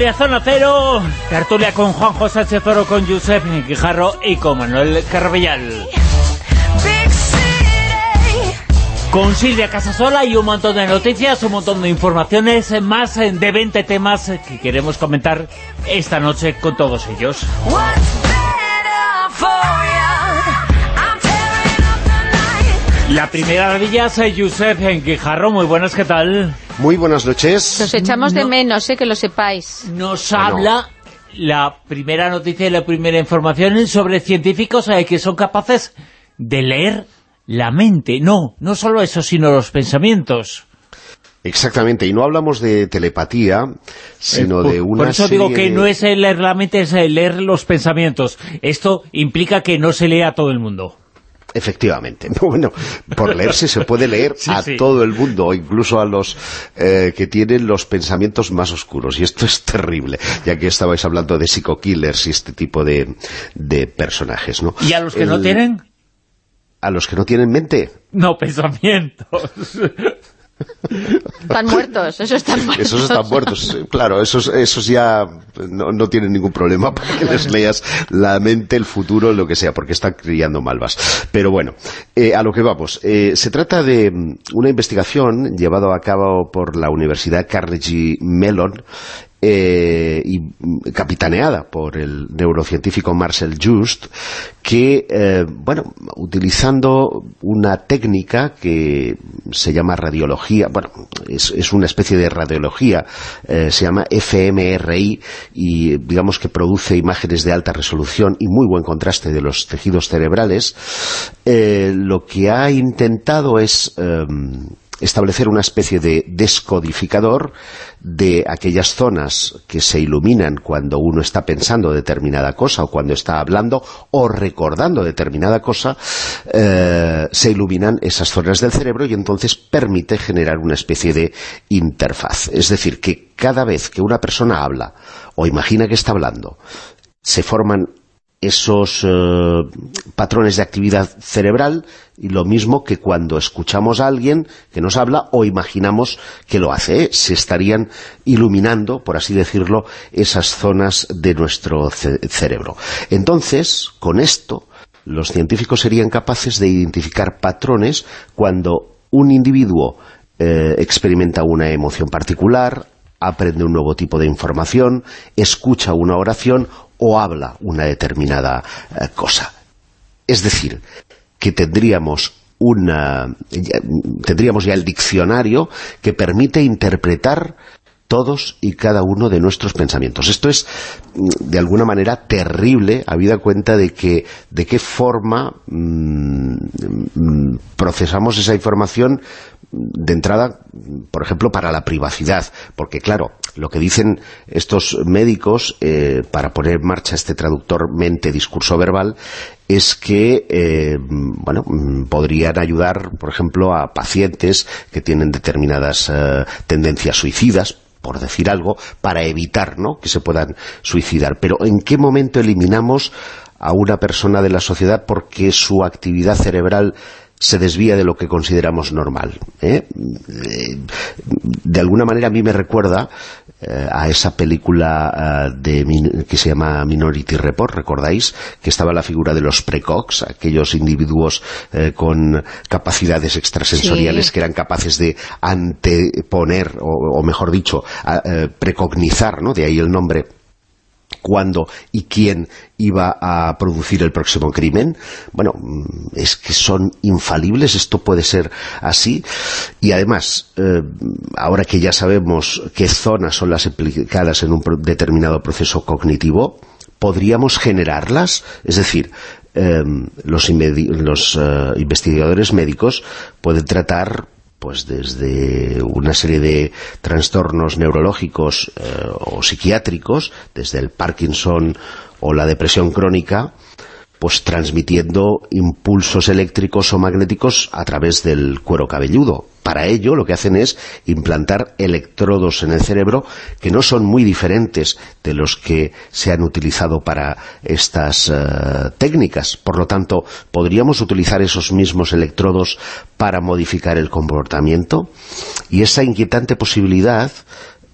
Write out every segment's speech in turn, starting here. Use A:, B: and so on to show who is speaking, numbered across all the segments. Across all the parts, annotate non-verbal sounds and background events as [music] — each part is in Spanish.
A: Tertulia Zona Cero, tertulia con Juan José Chezoro, con Josep Guijarro y con Manuel Carvellal. Con Silvia Casasola y un montón de noticias, un montón de informaciones, más de 20 temas que queremos comentar esta noche con todos ellos. La primera de ellas, eh, Josep Guijarro, muy buenas, ¿qué tal?
B: Muy buenas noches.
C: Nos echamos de
A: No.
C: menos, eh, que lo sepáis.
A: Nos
B: Bueno.
A: habla la primera noticia y la primera información sobre científicos eh, que son capaces de leer la mente. No, no solo eso, sino los pensamientos.
B: Exactamente, y no hablamos de telepatía, sino
A: Eh, por,
B: de una
A: por eso digo que
B: de-
A: no es leer la mente, es leer los pensamientos. Esto implica que no se lea a todo el mundo.
B: Efectivamente. [laughs] Bueno, por leerse se puede leer
A: Sí,
B: a
A: sí.
B: todo el mundo, incluso a los eh, que tienen los pensamientos más oscuros. Y esto es terrible, ya que estabais hablando de psico-killers y este tipo de, de personajes, ¿no?
A: ¿Y a los que no tienen?
B: A los que no tienen mente.
A: No, pensamientos. [laughs]
C: Están muertos, esos están muertos.
B: Esos están muertos, claro, esos, esos ya no, no tienen ningún problema para que les leas la mente, el futuro, lo que sea, porque están criando malvas. Pero bueno, eh, a lo que vamos. Eh, se trata de mm, una investigación llevada a cabo por la Universidad Carnegie Mellon eh, y mm, capitaneada por el neurocientífico Marcel Just, que, eh, bueno, utilizando una técnica que se llama radiología, bueno, es, una especie de radiología, eh, se llama fMRI y digamos que produce imágenes de alta resolución y muy buen contraste de los tejidos cerebrales, eh, lo que ha intentado es... establecer una especie de descodificador de aquellas zonas que se iluminan cuando uno está pensando determinada cosa o cuando está hablando o recordando determinada cosa, eh, se iluminan esas zonas del cerebro y entonces permite generar una especie de interfaz. Es decir, que cada vez que una persona habla o imagina que está hablando, se forman esos eh, patrones de actividad cerebral y lo mismo que cuando escuchamos a alguien que nos habla o imaginamos que lo hace, ¿eh? se estarían iluminando, por así decirlo, esas zonas de nuestro ce- cerebro. Entonces, con esto, los científicos serían capaces de identificar patrones cuando un individuo eh, experimenta una emoción particular, aprende un nuevo tipo de información, escucha una oración o habla una determinada eh, cosa. Es decir, que tendríamos una ya- tendríamos ya el diccionario que permite interpretar todos y cada uno de nuestros pensamientos. Esto es, de alguna manera, terrible, habida cuenta de que de qué forma mm, mm, procesamos esa información de entrada, por ejemplo, para la privacidad, porque claro, lo que dicen estos médicos eh, para poner en marcha este traductor mente-discurso verbal es que, eh, bueno, podrían ayudar, por ejemplo, a pacientes que tienen determinadas eh, tendencias suicidas, por decir algo, para evitar ¿no? que se puedan suicidar. Pero ¿en qué momento eliminamos a una persona de la sociedad porque su actividad cerebral se desvía de lo que consideramos normal. ¿eh? Eh, De alguna manera a mí me recuerda a esa película eh, de, que se llama Minority Report, ¿recordáis? Que estaba la figura de los precox, aquellos individuos eh, con capacidades extrasensoriales
C: Sí.
B: que eran capaces de anteponer, o, o mejor dicho, a- eh, precognizar, ¿no? De ahí el nombre cuándo y quién iba a producir el próximo crimen. Bueno, mm, es que son infalibles, esto puede ser así. Y además, eh, ahora que ya sabemos qué zonas son las implicadas en un determinado proceso cognitivo, podríamos generarlas, es decir, eh, los, los, eh, investigadores médicos pueden tratar pues desde una serie de trastornos neurológicos eh, o psiquiátricos, desde el Parkinson o la depresión crónica, pues transmitiendo impulsos eléctricos o magnéticos a través del cuero cabelludo. Para ello lo que hacen es implantar electrodos en el cerebro que no son muy diferentes de los que se han utilizado para estas eh, técnicas. Por lo tanto, ¿podríamos utilizar esos mismos electrodos para modificar el comportamiento? Y esa inquietante posibilidad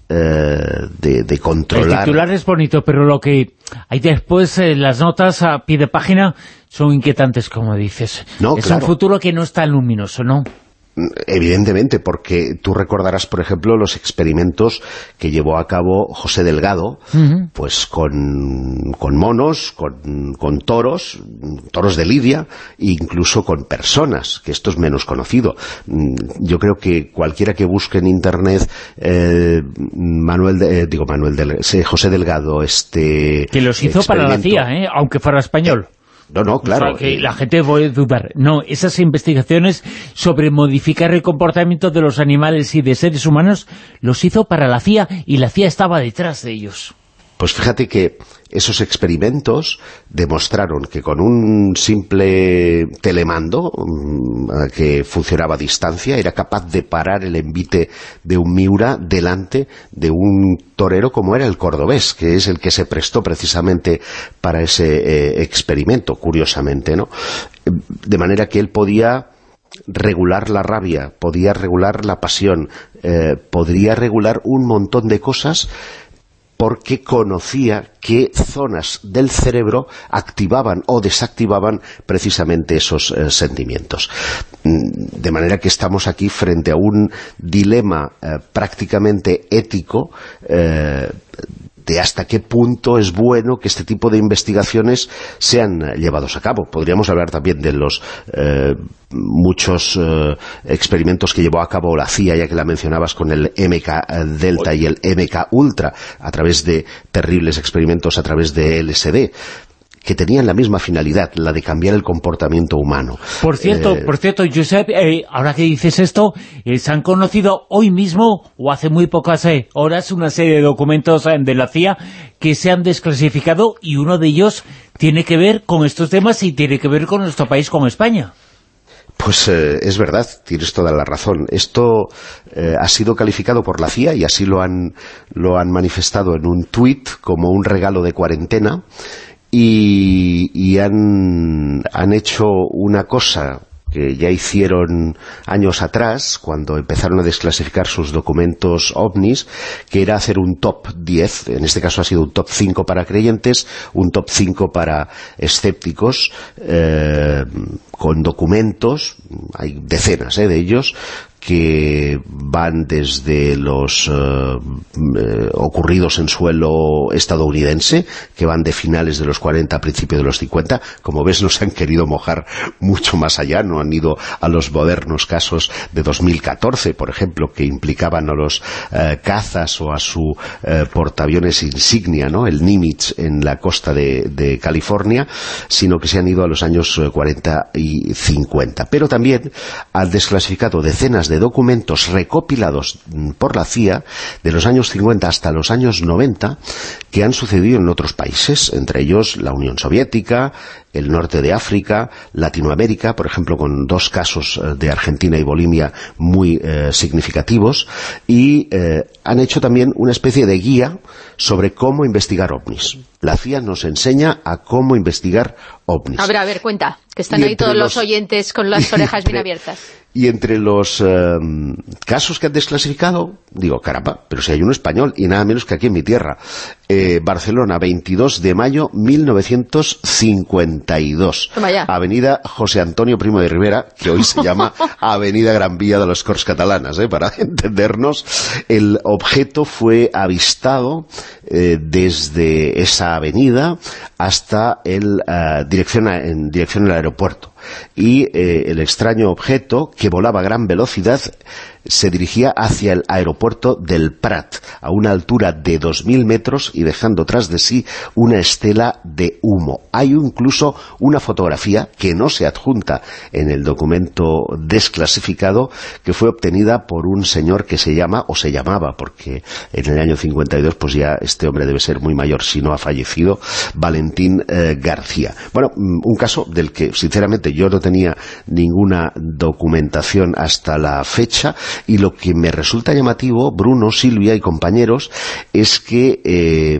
B: de, de, controlar...
A: El titular es bonito, pero lo que hay después, las notas a pie de página, son inquietantes, como dices. es un futuro que no está luminoso, ¿no?
B: Evidentemente, porque tú recordarás, por ejemplo, los experimentos que llevó a cabo José Delgado, pues con, monos, con, toros, toros de lidia, e incluso con personas, que esto es menos conocido. Mm, yo creo que cualquiera que busque en Internet eh, Manuel, eh, digo Manuel, José Delgado, este...
A: Que los hizo para la CIA, ¿eh? aunque fuera español.
B: No, no, claro.
A: que la gente puede dudar. No, esas investigaciones sobre modificar el comportamiento de los animales y de seres humanos los hizo para la CIA y la CIA estaba detrás de ellos.
B: Pues fíjate que esos experimentos demostraron que con un simple telemando mm, que funcionaba a distancia era capaz de parar el envite de un Miura delante de un torero como era el cordobés, que es el que se prestó precisamente para ese eh, experimento, curiosamente, ¿no? De manera que él podía regular la rabia, podía regular la pasión, eh, podría regular un montón de cosas porque conocía qué zonas del cerebro activaban o desactivaban precisamente esos eh, sentimientos. Mm, de manera que estamos aquí frente a un dilema eh, prácticamente ético eh, de hasta qué punto es bueno que este tipo de investigaciones sean llevados a cabo. Podríamos hablar también de los eh, muchos eh, experimentos que llevó a cabo la CIA, ya que la mencionabas con el MK Delta y el MK Ultra, a través de terribles experimentos a través de LSD que tenían la misma finalidad, la de cambiar el comportamiento humano.
A: Por cierto, eh, por cierto, Josep, eh, ahora que dices esto, eh, se han conocido hoy mismo, o hace muy pocas horas, una serie de documentos de la CIA que se han desclasificado y uno de ellos tiene que ver con estos temas y tiene que ver con nuestro país, con España.
B: Pues es verdad, tienes toda la razón. Esto ha sido calificado por la CIA y así lo han, lo han manifestado en un tuit como un regalo de cuarentena y, han, han hecho una cosa que ya hicieron años atrás, cuando empezaron a desclasificar sus documentos ovnis, que era hacer un top 10, en este caso ha sido un top 5 para creyentes, un top 5 para escépticos, eh, con documentos, hay decenas eh, de ellos, que van desde los eh, eh, ocurridos en suelo estadounidense, que van de finales de los 40 a principios de los 50. Como ves, nos han querido mojar mucho más allá, no han ido a los modernos casos de 2014, por ejemplo, que implicaban a los eh, cazas o a su portaaviones insignia, ¿no? el Nimitz en la costa de, de, California, sino que se han ido a los años 40 y 50. Pero también han desclasificado decenas de documentos recopilados por la CIA de los años 50 hasta los años 90 que han sucedido en otros países, entre ellos la Unión Soviética, el norte de África, Latinoamérica, por ejemplo, con dos casos eh, de Argentina y Bolivia muy eh, significativos, y eh, han hecho también una especie de guía sobre cómo investigar ovnis. La CIA nos enseña a cómo investigar ovnis.
C: A ver, a ver, cuenta, que están ahí todos los... oyentes con [laughs] las orejas bien abiertas.
B: Y entre los casos que han desclasificado, digo, caramba, pero si hay uno español, y nada menos que aquí en mi tierra, Barcelona, 22 de mayo 1950 Avenida José Antonio Primo de Rivera, que hoy se llama [laughs] Avenida Gran Vía de los Corts Catalanas, ¿eh? para [laughs] entendernos. El objeto fue avistado eh, desde esa avenida hasta el, eh, dirección en dirección al aeropuerto. Y el extraño objeto, que volaba a gran velocidad, se dirigía hacia el aeropuerto del Prat, a una altura de 2.000 metros y dejando tras de sí una estela de humo. Hay incluso una fotografía que no se adjunta en el documento desclasificado, que fue obtenida por un señor que se llama, o se llamaba, porque en el año 52 pues ya este hombre debe ser muy mayor si no ha fallecido, Valentín eh, García. Bueno, mm, un caso del que sinceramente yo no tenía ninguna documentación hasta la fecha, y lo que me resulta llamativo, Bruno, Silvia y compañeros, es que... Eh,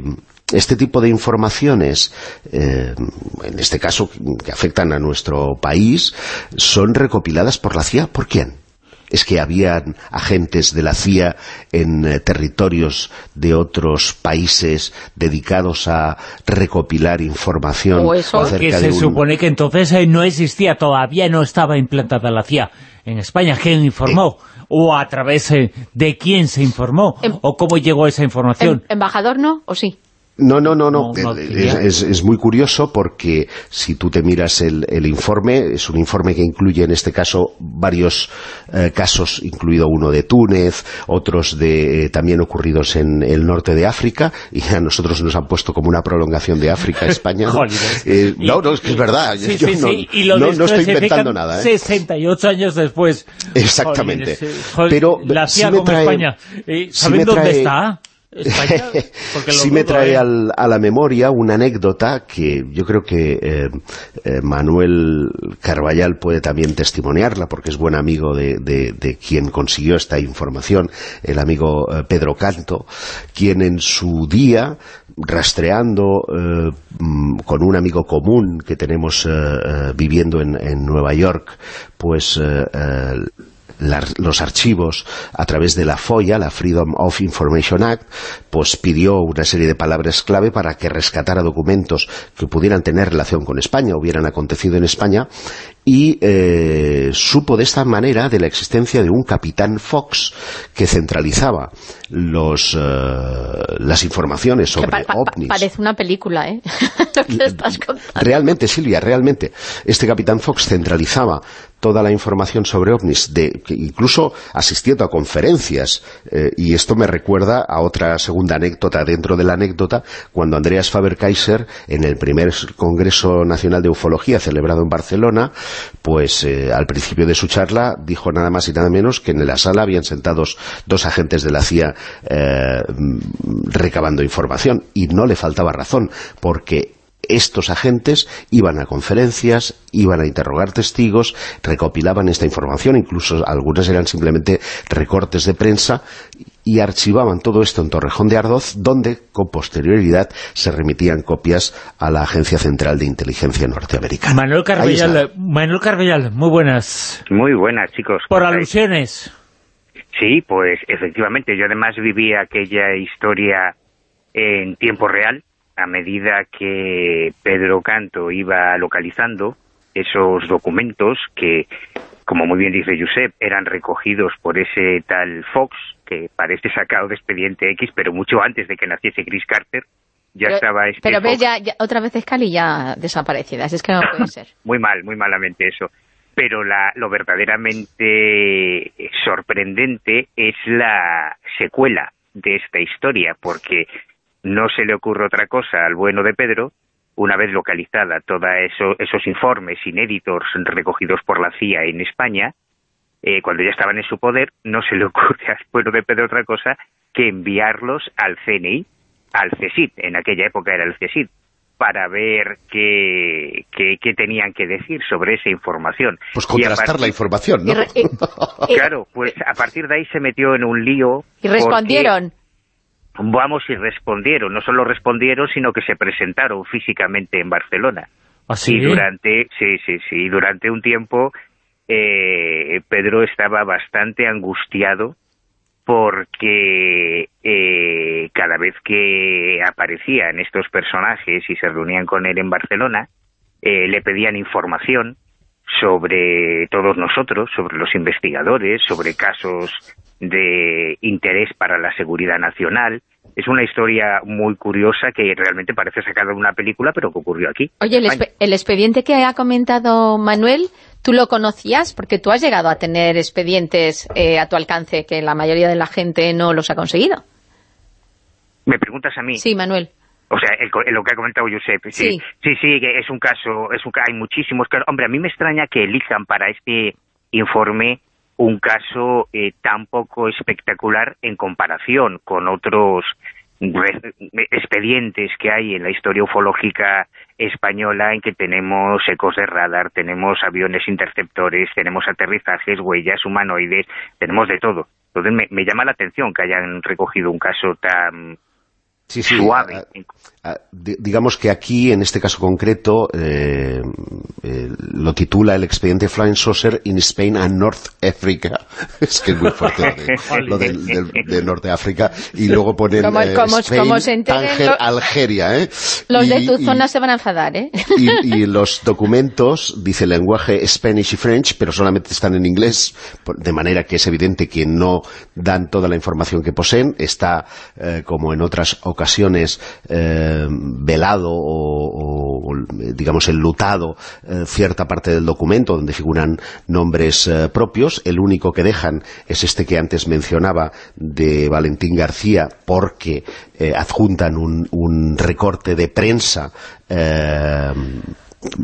B: este tipo de informaciones, eh, en este caso que afectan a nuestro país, son recopiladas por la CIA. ¿Por quién? Es que habían agentes de la CIA en eh, territorios de otros países dedicados a recopilar información
A: o eso, que se supone que entonces eh, no existía, todavía no estaba implantada la CIA en España. ¿Quién informó? ¿O a través de quién se informó? Em- ¿O cómo llegó esa información?
C: Em- ¿Embajador no? ¿O sí?
B: No, no, no, no. es, muy curioso porque si tú te miras el, informe, es un informe que incluye en este caso varios eh, casos, incluido uno de Túnez, otros de eh, también ocurridos en el norte de África, y a nosotros nos han puesto como una prolongación de África [laughs] España. ¿no? Eh, no, no, es que es verdad. yo no, no, estoy inventando nada.
A: 68 años después.
B: Exactamente. Pero
A: la CIA España. ¿Saben dónde está? [laughs]
B: sí me trae ¿eh? a la memoria una anécdota que yo creo que eh, eh, Manuel Carballal puede también testimoniarla porque es buen amigo de, quien consiguió esta información, el amigo Pedro Canto, quien en su día rastreando mm, con un amigo común que tenemos viviendo en, en, Nueva York, pues los archivos a través de la FOIA, la Freedom of Information Act, pues pidió una serie de palabras clave para que rescatara documentos que pudieran tener relación con España, hubieran acontecido en España, y eh, supo de esta manera de la existencia de un capitán Fox que centralizaba los, eh, las informaciones sobre ovnis.
C: parece una película, ¿eh? [laughs]
B: Realmente, Silvia, realmente. Este capitán Fox centralizaba toda la información sobre ovnis, de, incluso asistiendo a conferencias, eh, y esto me recuerda a otra segunda anécdota dentro de la anécdota, cuando Andreas Faber-Kaiser, en el primer Congreso Nacional de Ufología celebrado en Barcelona, pues eh, al principio de su charla dijo nada más y nada menos que en la sala habían sentados dos agentes de la CIA eh, recabando información, y no le faltaba razón, porque estos agentes iban a conferencias, iban a interrogar testigos, recopilaban esta información, incluso algunas eran simplemente recortes de prensa, y archivaban todo esto en Torrejón de Ardoz, donde con posterioridad se remitían copias a la Agencia Central de Inteligencia Norteamericana.
A: Manuel Carbellal, Manuel Carbellal muy buenas.
D: Muy buenas, chicos.
A: Por alusiones.
D: Sí, pues efectivamente, yo además viví aquella historia en tiempo real, a medida que Pedro Canto iba localizando esos documentos que, como muy bien dice Josep, eran recogidos por ese tal Fox, que parece sacado de Expediente X, pero mucho antes de que naciese Chris Carter, ya estaba este
C: Pero ves, ya, otra vez Scali ya desaparecida, es que no puede [laughs] ser.
D: muy mal, muy malamente eso. Pero la, lo verdaderamente sorprendente es la secuela de esta historia, porque no se le ocurre otra cosa al bueno de Pedro, una vez localizada todos eso, esos informes inéditos recogidos por la CIA en España, eh, cuando ya estaban en su poder, no se le ocurre al bueno de Pedro otra cosa que enviarlos al CNI, al CSID, en aquella época era el CSID, para ver qué, qué, tenían que decir sobre esa información.
B: Pues contrastar la información, ¿no? [laughs]
D: claro, pues a partir de ahí se metió en un lío.
C: Y respondieron
D: vamos y respondieron, no solo respondieron, sino que se presentaron físicamente en Barcelona.
A: ¿Ah, sí?
D: Y durante, sí, sí, sí, durante un tiempo eh, Pedro estaba bastante angustiado porque eh, cada vez que aparecían estos personajes y se reunían con él en Barcelona, eh, le pedían información sobre todos nosotros, sobre los investigadores, sobre casos de interés para la seguridad nacional. Es una historia muy curiosa que realmente parece sacada de una película, pero que ocurrió aquí.
C: Oye, el, expediente que ha comentado Manuel, ¿tú lo conocías? Porque tú has llegado a tener expedientes eh, a tu alcance que la mayoría de la gente no los ha conseguido.
D: ¿Me preguntas a mí?
C: Sí, Manuel.
D: O sea, lo que ha comentado Josep, sí, sí, sí, es un caso, es un, hay muchísimos casos. Hombre, a mí me extraña que elijan para este informe un caso eh, tan poco espectacular en comparación con otros expedientes que hay en la historia ufológica española en que tenemos ecos de radar, tenemos aviones interceptores, tenemos aterrizajes, huellas humanoides, tenemos de todo. Entonces me llama la atención que hayan recogido un caso tan suave.
B: digamos que aquí, en este caso concreto, eh, eh, lo titula el expediente Flying Saucer in Spain and North Africa. [laughs] es que es muy fuerte lo de, [laughs] de Norte África. Y luego ponen
C: como,
B: eh,
C: como,
B: Spain,
C: como se enteren,
B: Algeria. ¿eh?
C: Los
B: y,
C: de tu
B: y,
C: zona se van a enfadar, ¿eh?
B: Y, y, los documentos, dice el lenguaje Spanish y French, pero solamente están en inglés, de manera que es evidente que no dan toda la información que poseen. Está, eh, como en otras ocasiones, eh, velado o, o, digamos, enlutado eh, cierta parte del documento donde figuran nombres eh, propios. El único que dejan es este que antes mencionaba de Valentín García porque eh, adjuntan un, un, recorte de prensa eh,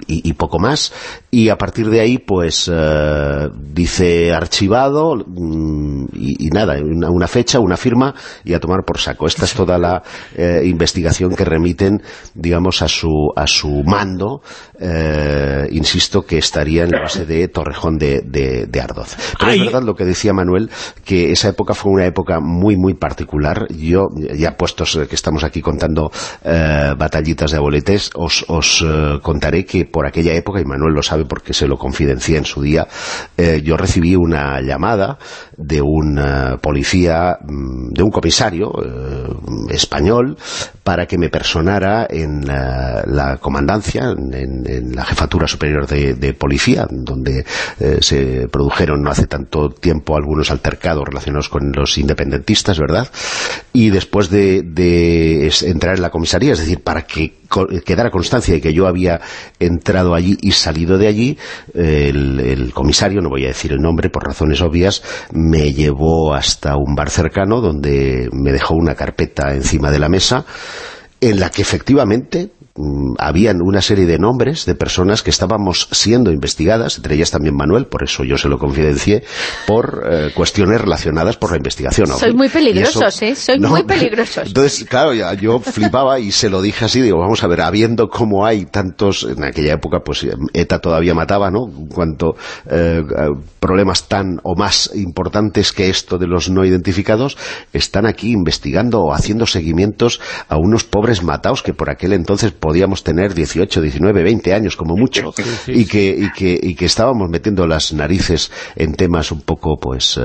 B: y, poco más y a partir de ahí pues eh, dice archivado mm, y, y, nada, una, una, fecha, una firma y a tomar por saco. Esta es toda la eh, investigación que remiten digamos a su, a su mando eh, insisto que estaría en la base de Torrejón de, de, de Ardoz. Pero Ay. es verdad lo que decía Manuel que esa época fue una época muy muy particular. Yo, ya puestos que estamos aquí contando eh, batallitas de aboletes, os, os contaré que por aquella época, y Manuel lo sabe porque se lo confidencié en su día, eh, yo recibí una llamada de un policía, de un comisario español, para que me personara en la comandancia, en, en, la jefatura superior de, de policía, donde eh, se produjeron no hace tanto tiempo algunos altercados relacionados con los independentistas, ¿verdad? Y después de, de entrar en la comisaría, es decir, para que quedara constancia de que yo había entrado allí y salido de allí, el, comisario, no voy a decir el nombre por razones obvias, me llevó hasta un bar cercano donde me dejó una carpeta encima de la mesa en la que efectivamente mmm, habían una serie de nombres de personas que estábamos siendo investigadas, entre ellas también Manuel, por eso yo se lo confidencié, por eh, cuestiones relacionadas por la investigación.
C: Sois muy peligrosos, eso, ¿eh? No, muy peligrosos.
B: Entonces, claro, ya, yo flipaba y se lo dije así, digo, vamos a ver, habiendo como hay tantos, en aquella época, pues ETA todavía mataba, ¿no? Cuanto eh, problemas tan o más importantes que esto de los no identificados, están aquí investigando o haciendo seguimientos a unos pobres mataos que por aquel entonces podíamos tener 18, 19, 20 años como mucho sí, sí, y, que, y, que, y que estábamos metiendo las narices en temas un poco, pues, eh,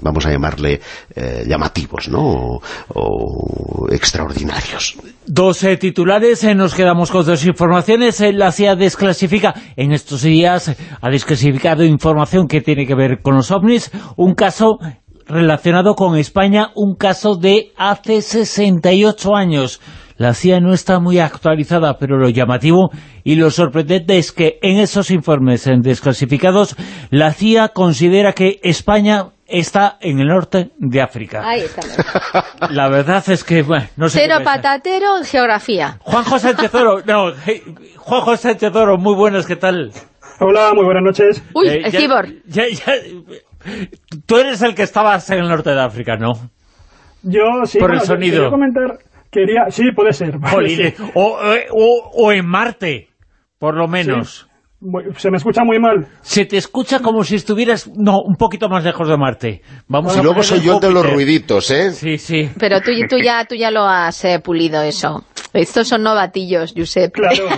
B: vamos a llamarle eh, llamativos, ¿no? O, o extraordinarios.
A: Dos eh, titulares, nos quedamos con dos informaciones. la CIA desclasifica, en estos días ha desclasificado información que tiene que ver con los ovnis, un caso relacionado con España, un caso de hace 68 años. La CIA no está muy actualizada, pero lo llamativo y lo sorprendente es que en esos informes desclasificados, la CIA considera que España está en el norte de África.
C: Ahí está. [laughs]
A: La verdad es que, bueno, no sé
C: Cero patatero en geografía.
A: Juanjo Sánchez Oro, no, hey, Juanjo Sánchez Oro, muy buenas, ¿qué tal?
E: Hola, muy buenas noches.
C: Uy, eh, el cibor.
A: Ya, ya, tú eres el que estabas en el norte de África, ¿no?
E: Yo, sí.
A: Por
E: bueno,
A: el sonido.
E: Comentar... Quería, sí, puede ser. [laughs] Vale, sí.
A: o, o, o, en Marte, por lo menos.
E: Sí. Se me escucha muy mal.
A: Se te escucha como si estuvieras, no, un poquito más lejos de Marte. Vamos
B: y
A: a
B: luego soy yo de los ruiditos, ¿eh?
A: Sí, sí.
C: Pero tú, tú, ya, tú ya lo has eh, pulido eso. Estos son novatillos, Josep.
E: Claro.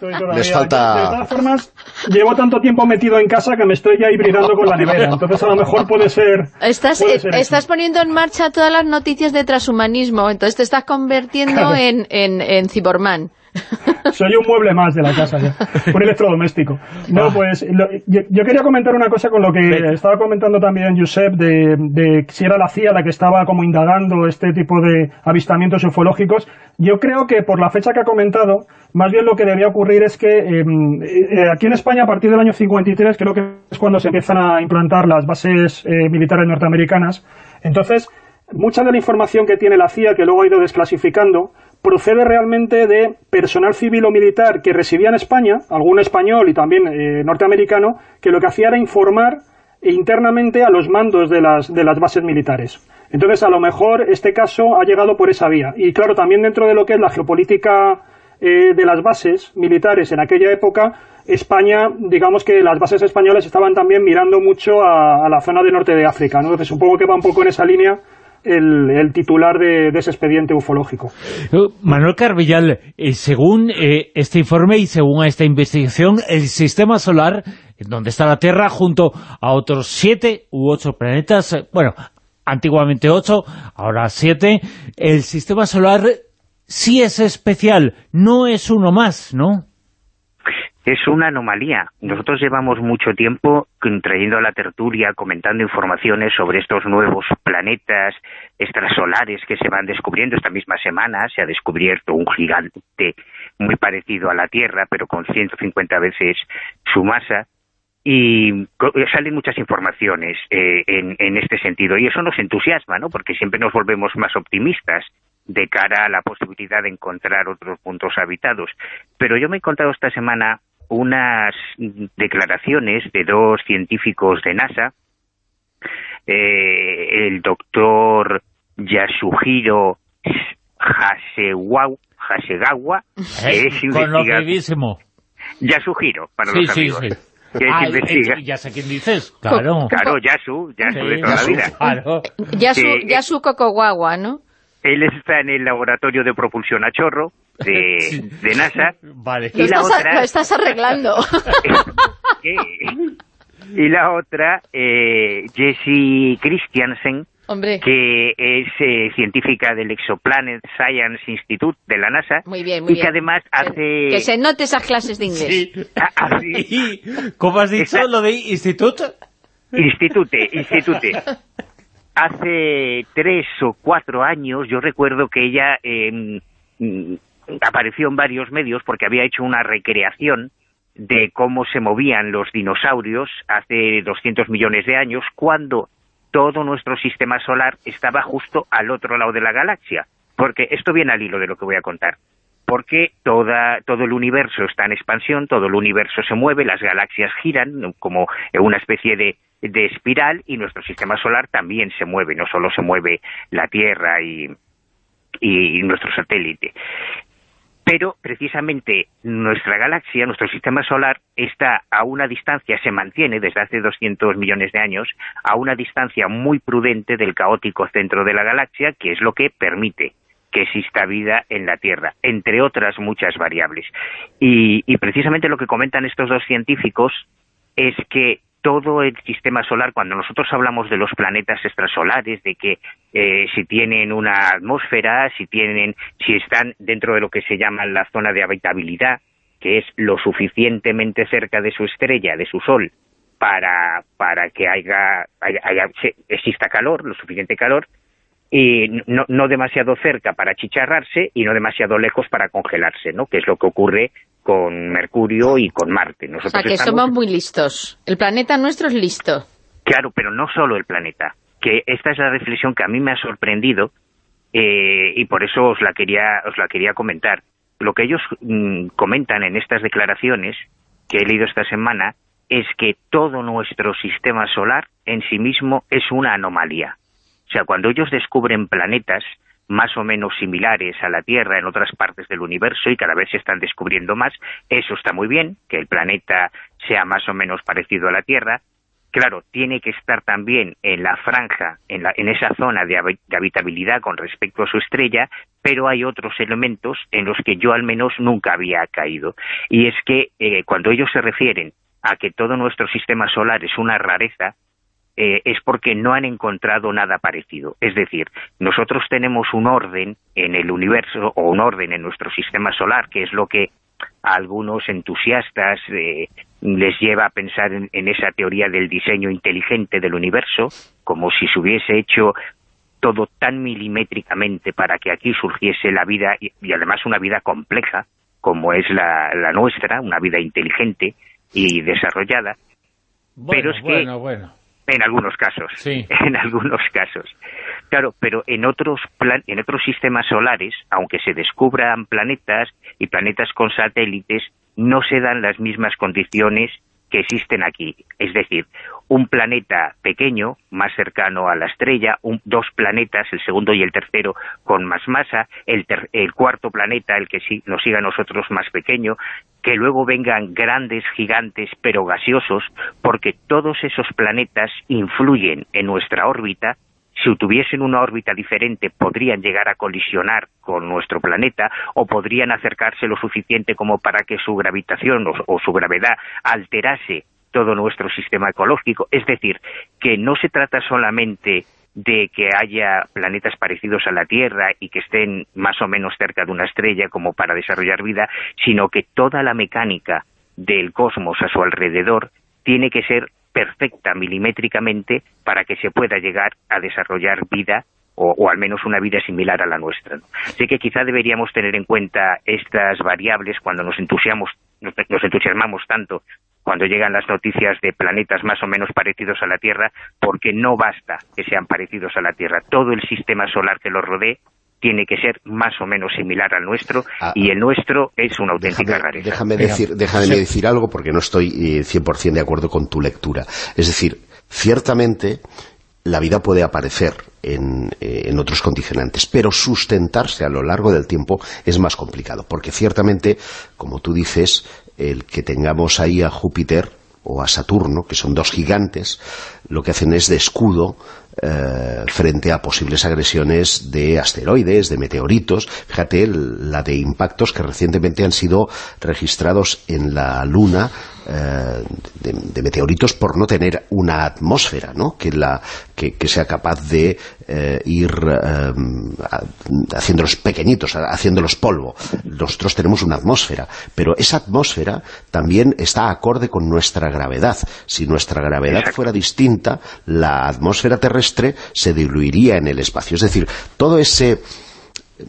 E: [laughs]
B: Les falta...
E: De, todas formas, llevo tanto tiempo metido en casa que me estoy ya hibridando con la nevera. Entonces a lo mejor puede ser...
C: Estás,
E: puede ser
C: estás
E: eso.
C: poniendo en marcha todas las noticias de transhumanismo. Entonces te estás convirtiendo claro. en, en, en Ciborman.
E: Soy un mueble más de la casa ya, [laughs] un electrodoméstico. No, pues lo, yo, yo, quería comentar una cosa con lo que estaba comentando también Josep de, de, si era la CIA la que estaba como indagando este tipo de avistamientos ufológicos. Yo creo que por la fecha que ha comentado, más bien lo que debía ocurrir es que eh, eh, aquí en España a partir del año 53 creo que es cuando se empiezan a implantar las bases eh, militares norteamericanas. Entonces, mucha de la información que tiene la CIA, que luego ha ido desclasificando, procede realmente de personal civil o militar que residía en España, algún español y también eh, norteamericano, que lo que hacía era informar internamente a los mandos de las, de las bases militares. Entonces, a lo mejor este caso ha llegado por esa vía. Y claro, también dentro de lo que es la geopolítica eh, de las bases militares en aquella época, España, digamos que las bases españolas estaban también mirando mucho a, la zona del norte de África. ¿no? Entonces, supongo que va un poco en esa línea el, titular de, ese expediente ufológico.
A: Manuel Carvillal, eh, según eh, este informe y según esta investigación, el sistema solar, donde está la Tierra, junto a otros siete u ocho planetas, eh, bueno, antiguamente ocho, ahora siete, el sistema solar sí es especial, no es uno más, ¿no?
D: Es una anomalía. Nosotros llevamos mucho tiempo trayendo a la tertulia, comentando informaciones sobre estos nuevos planetas extrasolares que se van descubriendo. Esta misma semana se ha descubierto un gigante muy parecido a la Tierra, pero con 150 veces su masa. Y salen muchas informaciones eh, en, en este sentido. Y eso nos entusiasma, ¿no? Porque siempre nos volvemos más optimistas de cara a la posibilidad de encontrar otros puntos habitados. Pero yo me he encontrado esta semana unas declaraciones de dos científicos de NASA, eh, el doctor Yasuhiro Hasegawa,
A: que es investigador...
D: Yasuhiro, para los amigos. Que es ah, investiga...
A: ya sé quién dices, claro.
D: Claro, Yasu, Yasu de toda la vida. Claro.
C: Yasu, Yasu Kokowawa, ¿no?
D: Él está en el laboratorio de propulsión a chorro de, [laughs] de NASA.
C: Vale. Y la otra... lo estás arreglando. [laughs]
D: y la otra, eh, Jessie Christiansen,
C: Hombre.
D: que es eh, científica del Exoplanet Science Institute de la NASA.
C: Muy bien, muy
D: y que además hace...
C: Que se note esas clases de inglés. Sí. [laughs]
D: Ah, ah,
A: ¿Cómo has dicho lo de instituto?
D: Institute, institute. Hace tres o cuatro años yo recuerdo que ella eh, apareció en varios medios porque había hecho una recreación de cómo se movían los dinosaurios hace 200 millones de años, cuando todo nuestro sistema solar estaba justo al otro lado de la galaxia. Porque esto viene al hilo de lo que voy a contar. Porque toda, todo el universo está en expansión, todo el universo se mueve, las galaxias giran como una especie de, de espiral y nuestro sistema solar también se mueve, no solo se mueve la Tierra y, y nuestro satélite. Pero precisamente nuestra galaxia, nuestro sistema solar, está a una distancia, se mantiene desde hace 200 millones de años, a una distancia muy prudente del caótico centro de la galaxia, que es lo que permite que exista vida en la Tierra, entre otras muchas variables. Y, y precisamente lo que comentan estos dos científicos es que todo el sistema solar, cuando nosotros hablamos de los planetas extrasolares, de que eh, si tienen una atmósfera, si tienen, si están dentro de lo que se llama la zona de habitabilidad, que es lo suficientemente cerca de su estrella, de su sol, para, para que haya, exista calor, lo suficiente calor, y no, no demasiado cerca para chicharrarse y no demasiado lejos para congelarse, ¿no? que es lo que ocurre con Mercurio y con Marte.
C: Nosotros o sea, que somos muy listos. El planeta nuestro es listo.
D: Claro, pero no solo el planeta. Que esta es la reflexión que a mí me ha sorprendido eh, y por eso os la quería os la quería comentar. Lo que ellos mm, comentan en estas declaraciones que he leído esta semana es que todo nuestro sistema solar en sí mismo es una anomalía. O sea, cuando ellos descubren planetas más o menos similares a la Tierra en otras partes del universo y cada vez se están descubriendo más, eso está muy bien, que el planeta sea más o menos parecido a la Tierra, claro, tiene que estar también en la franja, en, la, en esa zona de, habitabilidad con respecto a su estrella, pero hay otros elementos en los que yo al menos nunca había caído. Y es que eh, cuando ellos se refieren a que todo nuestro sistema solar es una rareza, eh, es porque no han encontrado nada parecido. Es decir, nosotros tenemos un orden en el universo o un orden en nuestro sistema solar, que es lo que a algunos entusiastas eh, les lleva a pensar en, esa teoría del diseño inteligente del universo, como si se hubiese hecho todo tan milimétricamente para que aquí surgiese la vida, y, además una vida compleja, como es la, nuestra, una vida inteligente y desarrollada. Pero es que en algunos casos, sí. [laughs] en algunos casos. Claro, pero en otros, en otros sistemas solares, aunque se descubran planetas y planetas con satélites, no se dan las mismas condiciones que existen aquí. Es decir, un planeta pequeño, más cercano a la estrella, dos planetas, el segundo y el tercero, con más masa, el, el cuarto planeta, el que sí, nos siga a nosotros, más pequeño, que luego vengan grandes gigantes pero gaseosos, porque todos esos planetas influyen en nuestra órbita si tuviesen una órbita diferente podrían llegar a colisionar con nuestro planeta o podrían acercarse lo suficiente como para que su gravitación o, su gravedad alterase todo nuestro sistema ecológico. Es decir, que no se trata solamente de que haya planetas parecidos a la Tierra y que estén más o menos cerca de una estrella como para desarrollar vida, sino que toda la mecánica del cosmos a su alrededor tiene que ser perfecta milimétricamente para que se pueda llegar a desarrollar vida o, al menos una vida similar a la nuestra. Así que quizá deberíamos tener en cuenta estas variables cuando nos entusiasmamos, nos entusiasmamos tanto cuando llegan las noticias de planetas más o menos parecidos a la Tierra, porque no basta que sean parecidos a la Tierra. Todo el sistema solar que los rodee tiene que ser más o menos similar al nuestro ah, y el nuestro es una auténtica rareza.
B: Déjame decir, déjame decir algo porque no estoy 100% eh, de acuerdo con tu lectura. Es decir, ciertamente la vida puede aparecer en, eh, en, otros condicionantes, pero sustentarse a lo largo del tiempo es más complicado, porque ciertamente, como tú dices, el que tengamos ahí a Júpiter o a Saturno, que son dos gigantes, lo que hacen es de escudo eh, frente a posibles agresiones de asteroides, de meteoritos. Fíjate la de impactos que recientemente han sido registrados en la Luna eh, de, meteoritos por no tener una atmósfera ¿no? que, la, que, sea capaz de eh, ir eh, haciéndolos pequeñitos, haciéndolos polvo. Nosotros tenemos una atmósfera, pero esa atmósfera también está acorde con nuestra gravedad. Si nuestra gravedad fuera distinta, la atmósfera terrestre se diluiría en el espacio. Es decir, todo ese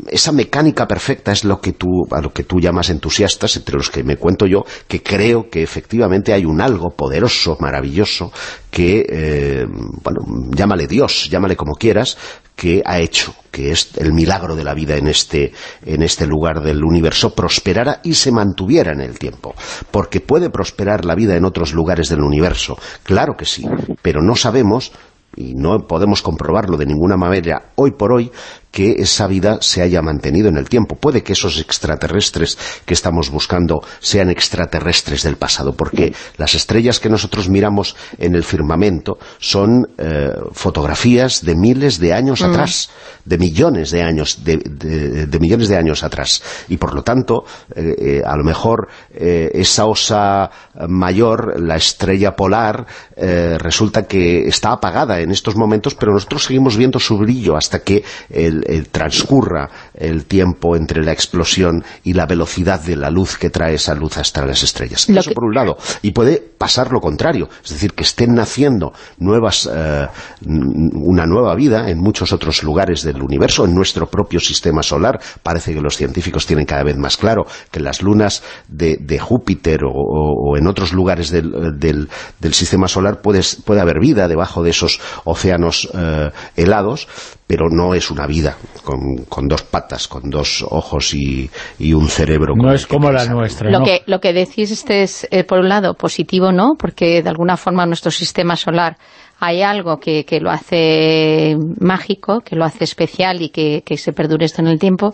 B: esa mecánica perfecta es lo que tú, a lo que tú llamas entusiastas, entre los que me cuento yo, que creo que efectivamente hay un algo poderoso, maravilloso, que, eh, bueno, llámale Dios, llámale como quieras, que ha hecho que es el milagro de la vida en este, en este lugar del universo prosperara y se mantuviera en el tiempo. Porque puede prosperar la vida en otros lugares del universo, claro que sí, pero no sabemos y no podemos comprobarlo de ninguna manera hoy por hoy, que esa vida se haya mantenido en el tiempo. Puede que esos extraterrestres que estamos buscando sean extraterrestres del pasado, porque las estrellas que nosotros miramos en el firmamento son eh, fotografías de miles de años mm. atrás, de millones de años, de, millones de años atrás. Y por lo tanto, eh, eh, a lo mejor esa osa mayor, la estrella polar, resulta que está apagada en estos momentos, pero nosotros seguimos viendo su brillo hasta que el, transcurra el tiempo entre la explosión y la velocidad de la luz que trae esa luz hasta las estrellas. Eso por un lado. Y puede pasar lo contrario, es decir, que estén naciendo nuevas, eh, una nueva vida en muchos otros lugares del universo, en nuestro propio sistema solar. Parece que los científicos tienen cada vez más claro que las lunas de, Júpiter o, en otros lugares del, sistema solar puede, puede haber vida debajo de esos océanos eh, helados, pero no es una vida con, dos patas, con dos ojos y, un cerebro.
A: No es como la nuestra.
C: Lo, que, lo que decís este es, eh, por un lado, positivo, ¿no? Porque de alguna forma nuestro sistema solar hay algo que, que, lo hace mágico, que lo hace especial y que, que, se perdure esto en el tiempo,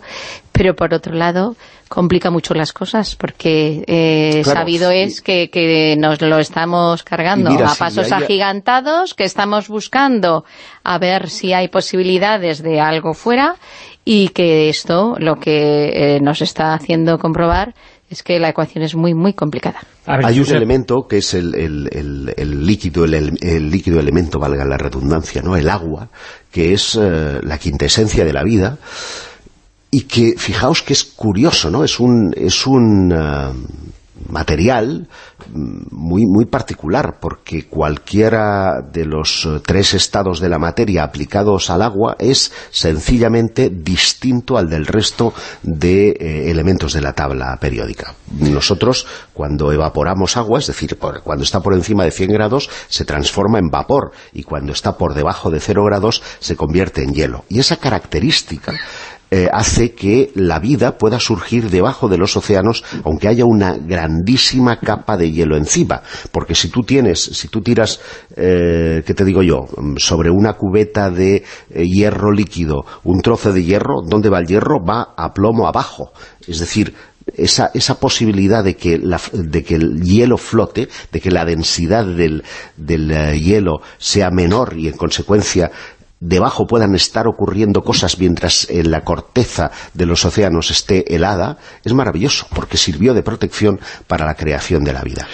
C: pero por otro lado complica mucho las cosas porque eh, sabido es que, que, nos lo estamos cargando a pasos agigantados, que estamos buscando a ver si hay posibilidades de algo fuera y que esto lo que eh, nos está haciendo comprobar es que la ecuación es muy, muy complicada.
B: Hay un elemento que es el, líquido, el, líquido elemento, valga la redundancia, ¿no? el agua, que es eh, la quintesencia de la vida, y que, fijaos que es curioso, ¿no? Es un, es un eh, material muy, muy particular, porque cualquiera de los eh, tres estados de la materia aplicados al agua es sencillamente distinto al del resto de eh, elementos de la tabla periódica. Nosotros, cuando evaporamos agua, es decir, cuando está por encima de 100 grados, se transforma en vapor, y cuando está por debajo de 0 grados, se convierte en hielo. Y esa característica eh, hace que la vida pueda surgir debajo de los océanos, aunque haya una grandísima capa de hielo encima. Porque si tú tienes, si tú tiras, eh, ¿qué te digo yo?, sobre una cubeta de eh, hierro líquido, un trozo de hierro, ¿dónde va el hierro? Va a plomo abajo. Es decir, esa, esa, posibilidad de que, de que, el hielo flote, de que la densidad del, del hielo sea menor y en consecuencia debajo puedan estar ocurriendo cosas mientras en la corteza de los océanos esté helada, es maravilloso, porque sirvió de protección para la creación de la vida.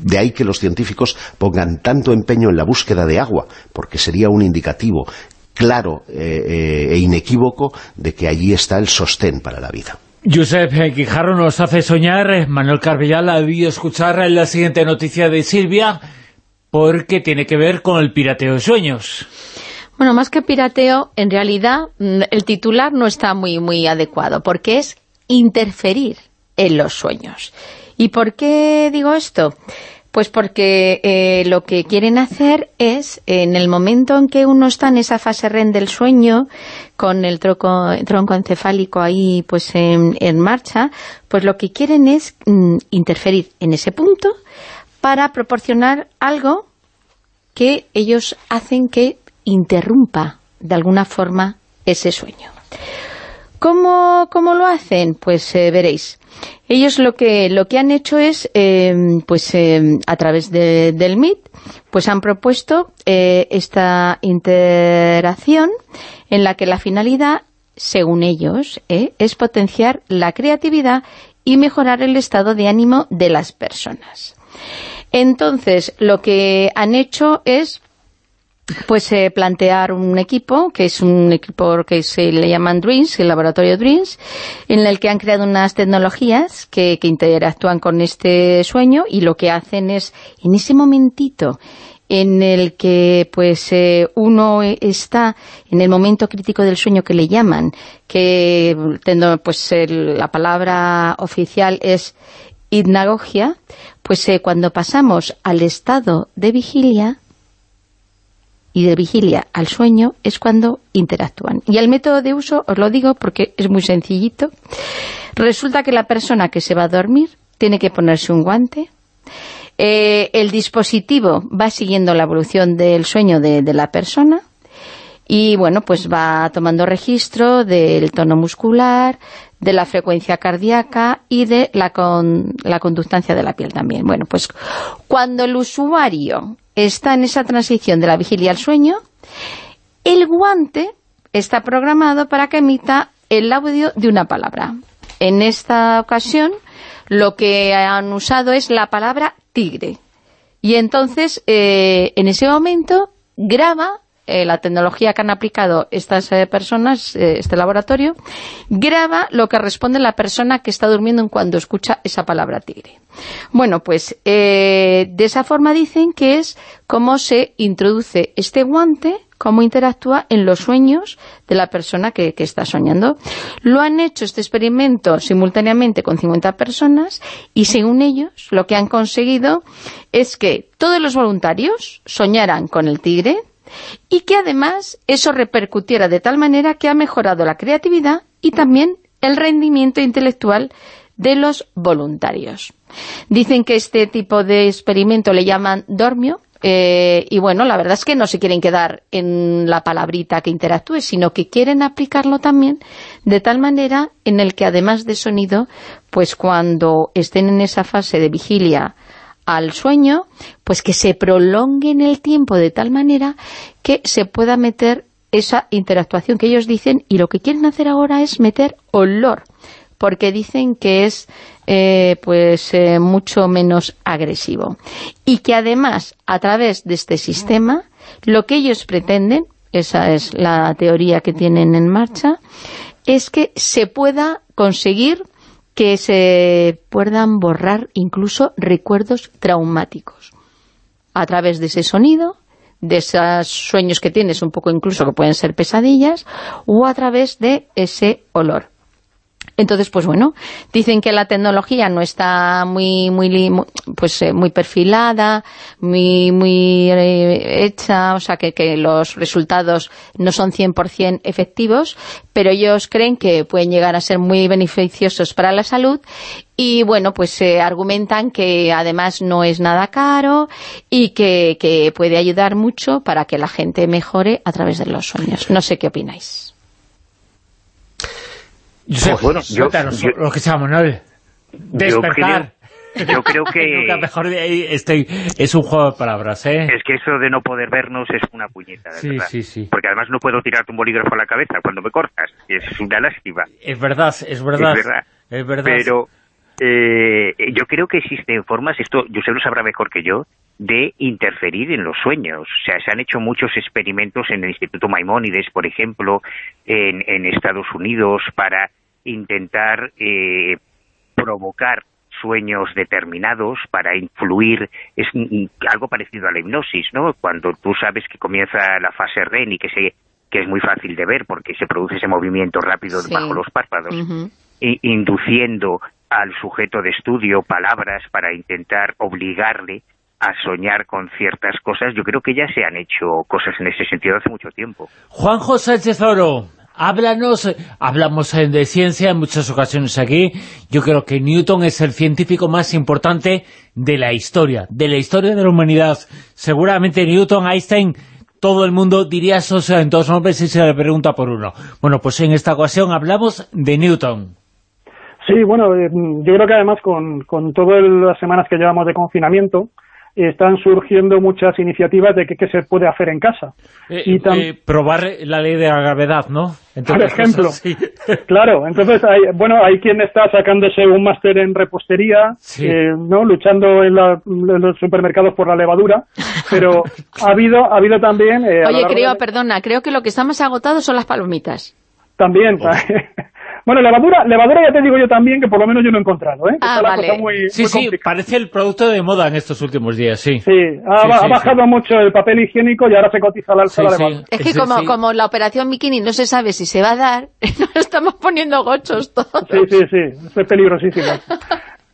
B: De ahí que los científicos pongan tanto empeño en la búsqueda de agua, porque sería un indicativo claro eh, eh, e inequívoco de que allí está el sostén para la vida.
A: Josep Guijarro nos hace soñar, Manuel Carbellal ha debido escuchar la siguiente noticia de Silvia, porque tiene que ver con el pirateo de sueños.
C: Bueno, más que pirateo, en realidad mm, el titular no está muy, muy adecuado, porque es interferir en los sueños. ¿Y por qué digo esto? Pues porque eh, lo que quieren hacer es, en el momento en que uno está en esa fase REM del sueño, con el tronco, tronco encefálico ahí pues en, marcha, pues lo que quieren es mm, interferir en ese punto para proporcionar algo que ellos hacen que interrumpa de alguna forma ese sueño. ¿Cómo, cómo lo hacen? Pues eh, veréis. Ellos lo que, lo que han hecho es, em, pues em, a través del MIT, pues han propuesto eh, esta interacción en la que la finalidad, según ellos, eh, es potenciar la creatividad y mejorar el estado de ánimo de las personas. Entonces, lo que han hecho es pues eh, plantear un equipo, que es un equipo que se le llaman Dreams, el laboratorio Dreams, en el que han creado unas tecnologías que, interactúan con este sueño y lo que hacen es, en ese momentito en el que pues eh, uno está en el momento crítico del sueño que le llaman, que pues la palabra oficial es hipnagogia, pues eh, cuando pasamos al estado de vigilia, y de vigilia al sueño es cuando interactúan. Y el método de uso, os lo digo porque es muy sencillito, resulta que la persona que se va a dormir tiene que ponerse un guante, eh, el dispositivo va siguiendo la evolución del sueño de, la persona, y bueno, pues va tomando registro del tono muscular, de la frecuencia cardíaca y de la, con, la conductancia de la piel también. Bueno, pues cuando el usuario está en esa transición de la vigilia al sueño, el guante está programado para que emita el audio de una palabra. En esta ocasión, lo que han usado es la palabra tigre. Y entonces, eh, en ese momento, graba eh, la tecnología que han aplicado estas eh, personas, eh, este laboratorio, graba lo que responde la persona que está durmiendo en cuando escucha esa palabra tigre. Bueno, pues de esa forma dicen que es cómo se introduce este guante cómo interactúa en los sueños de la persona que, que, está soñando. Lo han hecho este experimento simultáneamente con 50 personas y según ellos lo que han conseguido es que todos los voluntarios soñaran con el tigre, y que además eso repercutiera de tal manera que ha mejorado la creatividad y también el rendimiento intelectual de los voluntarios. Dicen que este tipo de experimento le llaman dormio, eh, y bueno, la verdad es que no se quieren quedar en la palabrita que interactúe, sino que quieren aplicarlo también de tal manera en el que además de sonido, pues cuando estén en esa fase de vigilia al sueño, pues que se prolongue en el tiempo de tal manera que se pueda meter esa interactuación que ellos dicen y lo que quieren hacer ahora es meter olor, porque dicen que es eh, pues eh, mucho menos agresivo. Y que además, a través de este sistema, lo que ellos pretenden, esa es la teoría que tienen en marcha, es que se pueda conseguir que se puedan borrar incluso recuerdos traumáticos a través de ese sonido, de esos sueños que tienes, un poco incluso que pueden ser pesadillas, o a través de ese olor. Entonces, pues bueno, dicen que la tecnología no está muy muy pues eh, muy perfilada, muy muy eh, hecha, o sea, que, que, los resultados no son 100% efectivos, pero ellos creen que pueden llegar a ser muy beneficiosos para la salud y bueno, pues se argumentan que además no es nada caro y que, que puede ayudar mucho para que la gente mejore a través de los sueños. No sé qué opináis.
A: Yo sé, bueno, yo, lo que se llama, ¿no? Despertar.
D: yo creo que... [laughs]
A: mejor de ahí estoy, es un juego de palabras, ¿eh?
D: Es que eso de no poder vernos es una puñeta,
A: sí,
D: verdad.
A: Sí, sí,
D: Porque además no puedo tirarte un bolígrafo a la cabeza cuando me cortas. Es una lástima.
A: Es verdad, es verdad.
D: Es verdad.
A: Es verdad.
D: Pero eh, yo creo que existen formas, esto José lo sabrá mejor que yo, de interferir en los sueños. O sea, se han hecho muchos experimentos en el Instituto Maimónides, por ejemplo, en, en Estados Unidos, para intentar eh, provocar sueños determinados para influir, es algo parecido a la hipnosis, ¿no? Cuando tú sabes que comienza la fase REM y que se que es muy fácil de ver porque se produce ese movimiento rápido
C: Sí.
D: bajo los párpados, induciendo al sujeto de estudio palabras para intentar obligarle a soñar con ciertas cosas, yo creo que ya se han hecho cosas en ese sentido hace mucho tiempo.
A: Juanjo Sánchez Oro, háblanos, hablamos de ciencia en muchas ocasiones aquí, yo creo que Newton es el científico más importante de la historia, de la historia de la humanidad. Seguramente Newton, Einstein, todo el mundo diría esos en dos nombres y se le pregunta por uno. Bueno, pues en esta ocasión hablamos de Newton.
E: Sí, bueno, eh, yo creo que además con, con todas las semanas que llevamos de confinamiento, están surgiendo muchas iniciativas de qué qué se puede hacer en casa.
A: Eh,
E: Y
A: eh, probar la ley de la gravedad, ¿no?
E: Por ejemplo.
A: cosas, sí. [laughs]
E: Claro, entonces hay, bueno, hay quien está sacándose un máster en repostería,
A: Sí.
E: eh, ¿no? luchando en, la- en los supermercados por la levadura, pero [laughs] ha habido ha habido también eh,
C: Oye, creo,
E: de-
C: perdona, creo que lo que está más agotado son las palomitas.
E: también [laughs] bueno levadura levadura ya te digo yo también que por lo menos yo no he encontrado, ¿eh?
C: Ah,
E: la
C: vale.
E: cosa muy,
A: Sí,
E: muy
A: sí,
E: complicada.
A: parece el producto de moda en estos últimos días, sí.
E: Sí, ha,
A: Sí, sí,
E: bajado mucho el papel higiénico y ahora se cotiza al alza
A: Sí,
E: la levadura.
C: Es que
A: Sí,
C: como,
A: sí.
C: como la operación bikini no se sabe si se va a dar, [laughs] nos estamos poniendo gochos todos.
E: Sí, sí, sí, es peligrosísimo.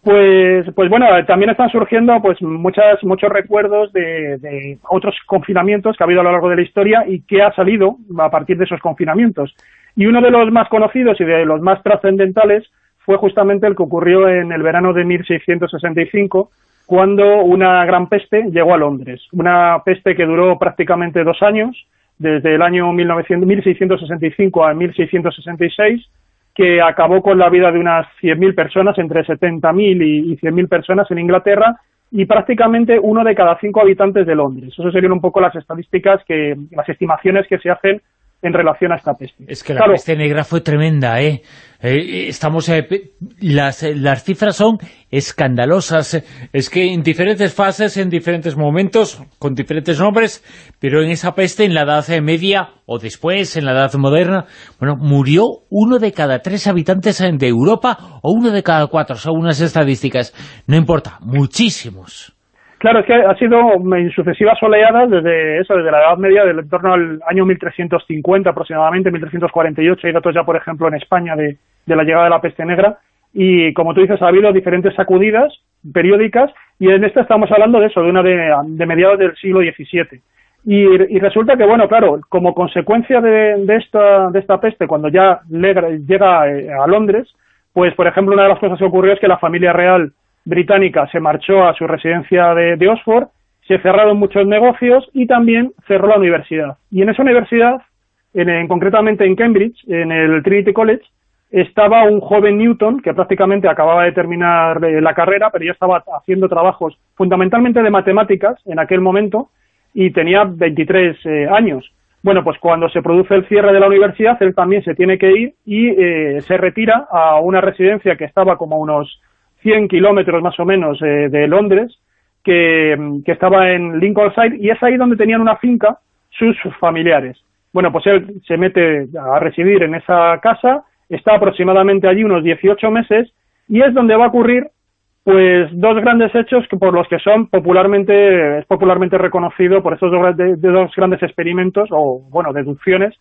E: Pues, pues bueno, también están surgiendo pues muchas, muchos recuerdos de, de otros confinamientos que ha habido a lo largo de la historia y que ha salido a partir de esos confinamientos. Y uno de los más conocidos y de los más trascendentales fue justamente el que ocurrió en el verano de 1665, cuando una gran peste llegó a Londres. Una peste que duró prácticamente dos años, desde el año 1900 1665 a 1666, que acabó con la vida de unas 100.000 personas, entre 70.000 y, y 100.000 personas en Inglaterra, y prácticamente uno de cada cinco habitantes de Londres. Eso serían un poco las estadísticas, que las estimaciones que se hacen en relación a esta peste.
A: Es que la
E: Claro,
A: peste negra fue tremenda, ¿eh? Eh, estamos eh, las, eh, las cifras son escandalosas. Es que en diferentes fases, en diferentes momentos, con diferentes nombres, pero en esa peste, en la Edad Media o después, en la Edad Moderna, bueno, murió uno de cada tres habitantes de Europa o uno de cada cuatro, son unas estadísticas. No importa, muchísimos.
E: Claro, es que ha sido en sucesivas oleadas desde eso, desde la Edad Media, del entorno al año 1350 aproximadamente, 1348. Hay datos ya, por ejemplo, en España de, la llegada de la peste negra. Y como tú dices, ha habido diferentes sacudidas periódicas y en esta estamos hablando de eso, de una de, mediados del siglo XVII. Y, resulta que, bueno, claro, como consecuencia de, de esta, peste, cuando ya le- llega eh, a Londres, pues, por ejemplo, una de las cosas que ocurrió es que la familia real británica se marchó a su residencia de, Oxford, se cerraron muchos negocios y también cerró la universidad. Y en esa universidad, en, en- concretamente en Cambridge, en el Trinity College, estaba un joven Newton que prácticamente acababa de terminar eh, la carrera, pero ya estaba haciendo trabajos fundamentalmente de matemáticas en aquel momento y tenía 23 eh, años. Bueno, pues cuando se produce el cierre de la universidad, él también se tiene que ir y eh, se retira a una residencia que estaba como unos 100 kilómetros más o menos eh, de Londres, que, estaba en Lincolnshire, y es ahí donde tenían una finca sus familiares. Bueno, pues él se mete a residir en esa casa, está aproximadamente allí unos 18 meses, y es donde va a ocurrir pues dos grandes hechos que por los que son popularmente es popularmente reconocido por estos dos, de dos grandes experimentos o bueno deducciones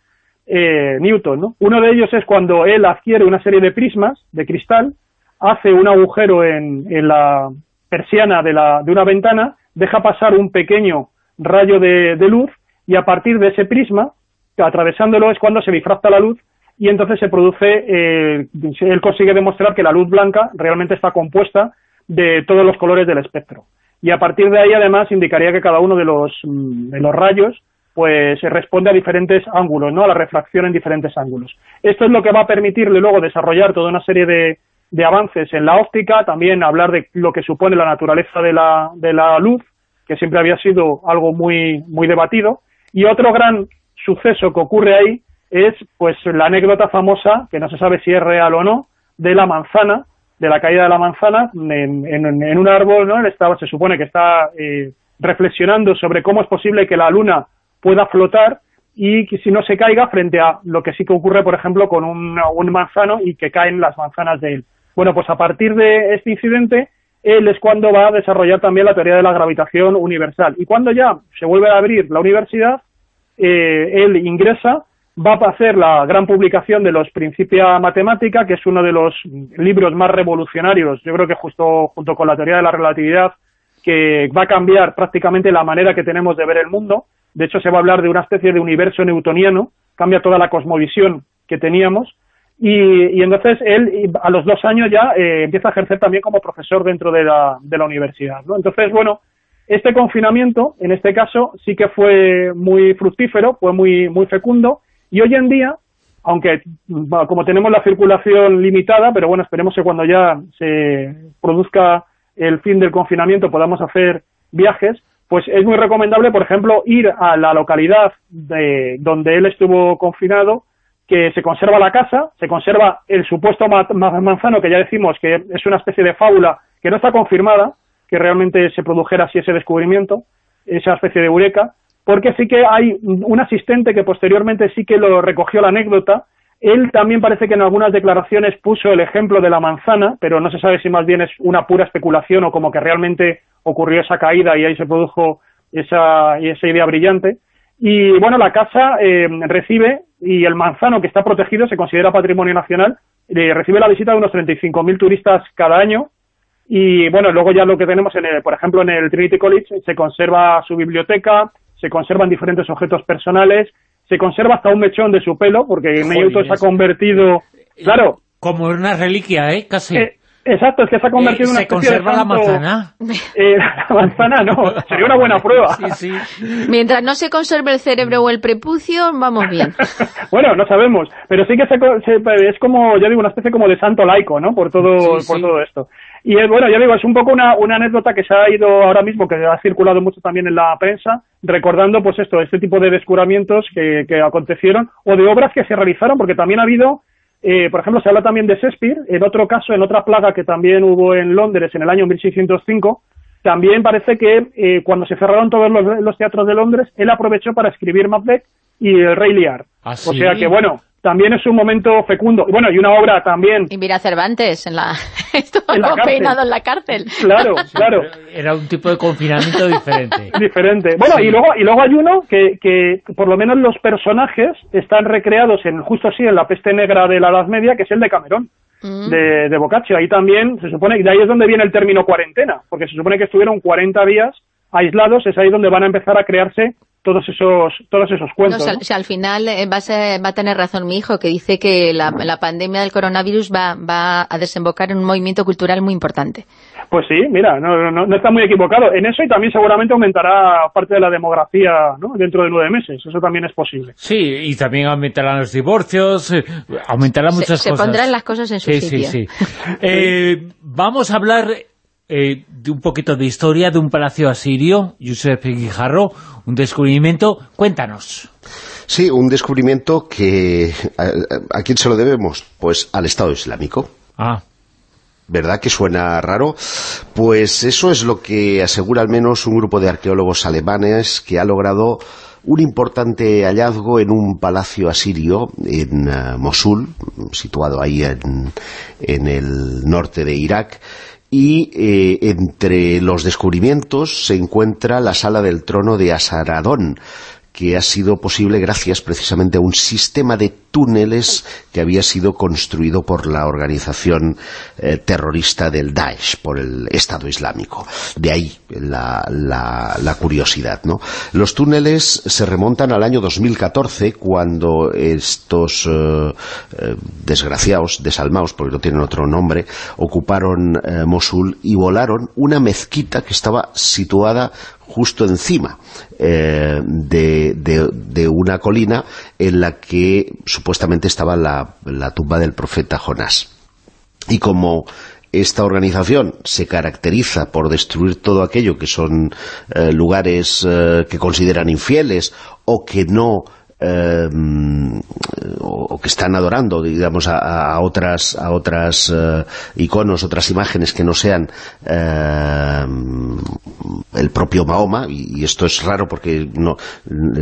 E: eh, Newton ¿no? uno de ellos es cuando él adquiere una serie de prismas de cristal hace un agujero en, en la persiana de, la, de una ventana deja pasar un pequeño rayo de, luz y a partir de ese prisma atravesándolo es cuando se difracta la luz y entonces se produce, eh, él consigue demostrar que la luz blanca realmente está compuesta de todos los colores del espectro. Y a partir de ahí, además, indicaría que cada uno de los, mm, de los rayos pues responde a diferentes ángulos, ¿no? A la refracción en diferentes ángulos. Esto es lo que va a permitirle luego desarrollar toda una serie de, de avances en la óptica, también hablar de lo que supone la naturaleza de la, de la luz, que siempre había sido algo muy, muy debatido. Y otro gran suceso que ocurre ahí es pues la anécdota famosa, que no se sabe si es real o no, de la manzana, de la caída de la manzana en, en, un árbol, ¿no? Él estaba, se supone que está eh, reflexionando sobre cómo es posible que la luna pueda flotar y que si no se caiga frente a lo que sí que ocurre, por ejemplo, con un, un manzano y que caen las manzanas de él. Bueno, pues a partir de este incidente, él es cuando va a desarrollar también la teoría de la gravitación universal. Y cuando ya se vuelve a abrir la universidad, eh, él ingresa, va a hacer la gran publicación de los Principia Matemática, que es uno de los libros más revolucionarios, yo creo que justo junto con la teoría de la relatividad, que va a cambiar prácticamente la manera que tenemos de ver el mundo. De hecho, se va a hablar de una especie de universo newtoniano, cambia toda la cosmovisión que teníamos. Y, entonces él, a los dos años ya, eh, empieza a ejercer también como profesor dentro de la, de la universidad. ¿no? Entonces, bueno, este confinamiento, en este caso, sí que fue muy fructífero, fue muy, muy fecundo. Y hoy en día, aunque como tenemos la circulación limitada, pero bueno, esperemos que cuando ya se produzca el fin del confinamiento podamos hacer viajes, pues es muy recomendable, por ejemplo, ir a la localidad de donde él estuvo confinado, que se conserva la casa, se conserva el supuesto manzano, que ya decimos que es una especie de fábula que no está confirmada, que realmente se produjera así ese descubrimiento, esa especie de eureka, porque sí que hay un asistente que posteriormente sí que lo recogió la anécdota él también parece que en algunas declaraciones puso el ejemplo de la manzana, pero no se sabe si más bien es una pura especulación o como que realmente ocurrió esa caída y ahí se produjo esa, esa idea brillante. Y bueno, la casa eh, recibe, y el manzano que está protegido se considera patrimonio nacional, eh, recibe la visita de unos 35.000 turistas cada año. Y bueno, luego ya lo que tenemos, en por ejemplo, en el Trinity College se conserva su biblioteca, se conservan diferentes objetos personales se conserva hasta un mechón de su pelo, porque Newton se ha convertido... Claro.
A: Como una reliquia, ¿eh? Casi.
E: Eh, exacto, es que se ha convertido en una
A: ¿Se conserva la manzana?
E: Eh, [laughs] la manzana no, sería una buena prueba.
C: Sí, sí. Mientras no se conserve el cerebro o el prepucio, vamos bien. [laughs]
E: bueno, no sabemos, pero sí que se, es como, ya digo, una especie como de santo laico, ¿no? Por todo, por todo esto. Y es, bueno, ya digo, es un poco una, una anécdota que se ha ido ahora mismo, que ha circulado mucho también en la prensa, recordando pues esto, este tipo de descubrimientos que, que acontecieron, o de obras que se realizaron, porque también ha habido, eh, por ejemplo, se habla también de Shakespeare, en otro caso, en otra plaga que también hubo en Londres en el año 1605, también parece que eh, cuando se cerraron todos los, teatros de Londres, él aprovechó para escribir Macbeth y el Rey Lear.
A: ¿Ah,
E: o sea que, bueno, también es un momento fecundo. Bueno, y una obra también...
C: Y mira Cervantes, en la... [laughs] Estuvo en peinado en la cárcel.
E: Claro, [laughs] claro.
A: Era un tipo de confinamiento diferente. [laughs]
E: diferente. Bueno, y luego y luego hay uno que, que por lo menos los personajes están recreados en justo así en la peste negra de la Edad Media, que es el de Camerón. Mm. De, de Boccaccio. Ahí también se supone, y de ahí es donde viene el término cuarentena, porque se supone que estuvieron 40 días aislados, es ahí donde van a empezar a crearse todos esos todos esos cuentos.
C: No, al final eh, va, a va a tener razón mi hijo, que dice que la, la pandemia del coronavirus va, va a desembocar en un movimiento cultural muy importante.
E: Pues sí, mira, no, no, no, está muy equivocado en eso y también seguramente aumentará parte de la demografía ¿no? dentro de nueve meses, eso también es posible.
A: Sí, y también aumentarán los divorcios, eh, aumentarán muchas
C: cosas. Se pondrán las cosas en su
A: sitio. Sí, sí. [laughs] eh, vamos a hablar eh, de un poquito de historia de un palacio asirio, Yusef Guijarro, un descubrimiento. Cuéntanos.
B: Sí, un descubrimiento que... ¿A, quién se lo debemos? Pues al Estado Islámico.
A: Ah.
B: ¿Verdad que suena raro? Pues eso es lo que asegura al menos un grupo de arqueólogos alemanes que ha logrado un importante hallazgo en un palacio asirio en eh, Mosul, situado ahí en, en el norte de Irak, y eh, entre los descubrimientos se encuentra la sala del trono de Asaradón, que ha sido posible gracias precisamente a un sistema de túneles que había sido construido por la organización eh, terrorista del Daesh, por el Estado Islámico. De ahí la, la, curiosidad. ¿no? Los túneles se remontan al año 2014, cuando estos eh, eh, desgraciados, desalmados, porque no tienen otro nombre, ocuparon Mosul y volaron una mezquita que estaba situada justo encima eh, de, una colina en la que supuestamente estaba la, tumba del profeta Jonás. Y como esta organización se caracteriza por destruir todo aquello que son eh, lugares eh, que consideran infieles o que no eh, o, que están adorando digamos a, otras a otras iconos, otras imágenes que no sean el propio Mahoma y, esto es raro porque no,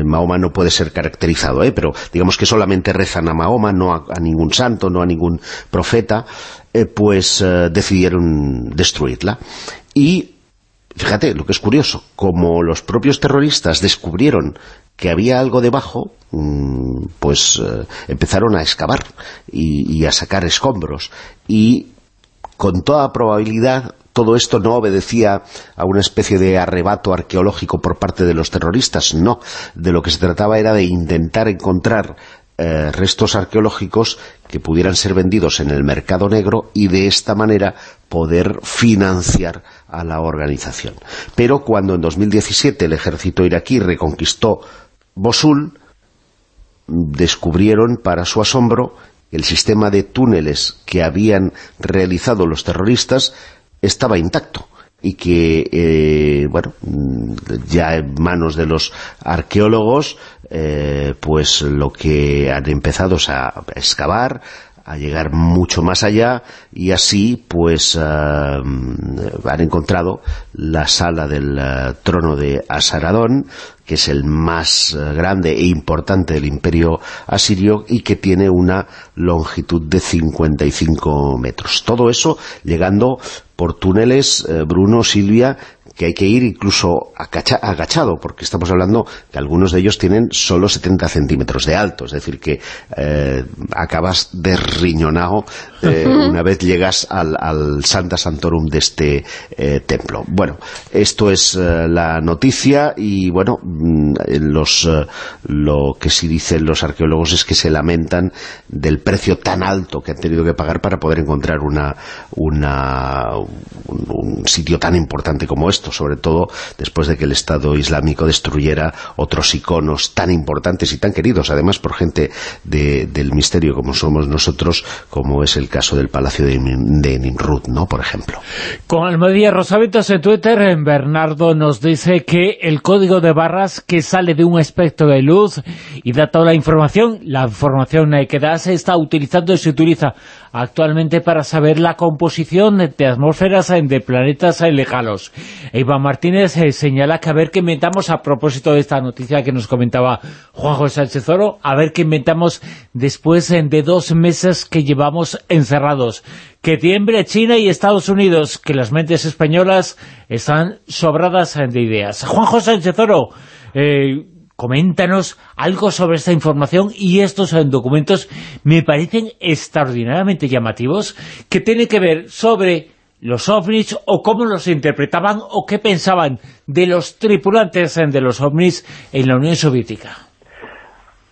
B: Mahoma no puede ser caracterizado pero digamos que solamente rezan a Mahoma no a ningún santo, no a ningún profeta eh, pues eh, decidieron destruirla. Y fíjate, lo que es curioso, como los propios terroristas descubrieron que había algo debajo, mm, pues eh, empezaron a excavar y, a sacar escombros. Y con toda probabilidad todo esto no obedecía a una especie de arrebato arqueológico por parte de los terroristas, no. De lo que se trataba era de intentar encontrar eh, restos arqueológicos que pudieran ser vendidos en el mercado negro y de esta manera poder financiar a la organización. Pero cuando en 2017 el ejército iraquí reconquistó Mosul, descubrieron para su asombro el sistema de túneles que habían realizado los terroristas estaba intacto y que, eh, bueno, ya en manos de los arqueólogos, eh, pues lo que han empezado es a excavar, a llegar mucho más allá y así pues eh, han encontrado la sala del trono de Asaradón que es el más grande e importante del imperio asirio y que tiene una longitud de 55 metros. Todo eso llegando por túneles, eh, Bruno, Silvia, que hay que ir incluso agachado, porque estamos hablando que algunos de ellos tienen solo 70 centímetros de alto, es decir, que eh, acabas derriñonado eh, una vez llegas al, Santa Santorum de este eh, templo. Bueno, esto es la noticia y, bueno, mm, los, lo que sí dicen los arqueólogos es que se lamentan del precio tan alto que han tenido que pagar para poder encontrar una, una un sitio tan importante como sobre todo después de que el Estado Islámico destruyera otros iconos tan importantes y tan queridos, además por gente del misterio como somos nosotros, como es el caso del Palacio de, Nimrud, ¿no? por ejemplo.
A: Con Almodía Rosavitos en Twitter, Bernardo nos dice que el código de barras que sale de un espectro de luz y da toda la información, la información que da se está utilizando y se utiliza actualmente para saber la composición de atmósferas de planetas lejanos. Iván Martínez eh, señala que a ver qué inventamos a propósito de esta noticia que nos comentaba Juan José Sánchez Oro, a ver qué inventamos después eh, de dos meses que llevamos encerrados. Que tiembre China y Estados Unidos, que las mentes españolas están sobradas eh, de ideas. Juan José Sánchez Oro, coméntanos algo sobre esta información y estos documentos me parecen extraordinariamente llamativos, que tiene que ver sobre los ovnis o cómo los interpretaban o qué pensaban de los tripulantes de los ovnis en la Unión Soviética.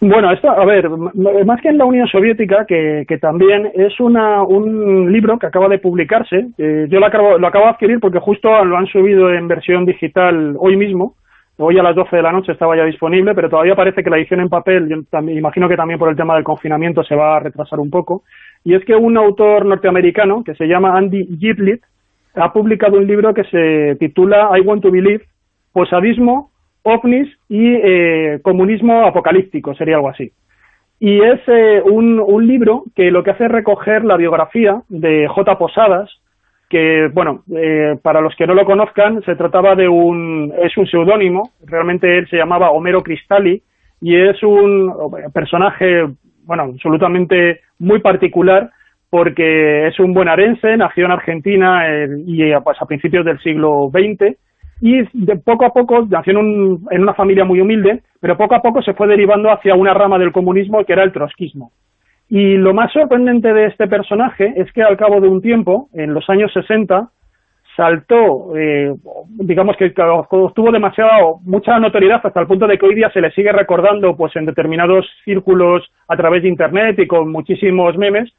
E: Bueno, esto, a ver, más que en la Unión Soviética, que, también es una, un libro que acaba de publicarse, eh, yo lo acabo, lo acabo de adquirir porque justo lo han subido en versión digital hoy mismo, Hoy a las 12 de la noche estaba ya disponible, pero todavía parece que la edición en papel, yo también, imagino que también por el tema del confinamiento se va a retrasar un poco. Y es que un autor norteamericano, que se llama Andy Giblin, ha publicado un libro que se titula I Want to Believe, Posadismo, OVNIs y eh, Comunismo Apocalíptico, sería algo así. Y es eh, un, un libro que lo que hace es recoger la biografía de J. Posadas, que, bueno, eh, para los que no lo conozcan, se trataba de un, es un seudónimo, realmente él se llamaba Homero Cristalli, y es un personaje, bueno, absolutamente muy particular, porque es un bonaerense, nació en Argentina y pues, a principios del siglo XX, y de poco a poco, nació en, un, en una familia muy humilde, pero poco a poco se fue derivando hacia una rama del comunismo que era el trotskismo. Y lo más sorprendente de este personaje es que al cabo de un tiempo, en los años 60, saltó, eh, digamos que tuvo demasiada, mucha notoriedad hasta el punto de que hoy día se le sigue recordando pues en determinados círculos a través de Internet y con muchísimos memes,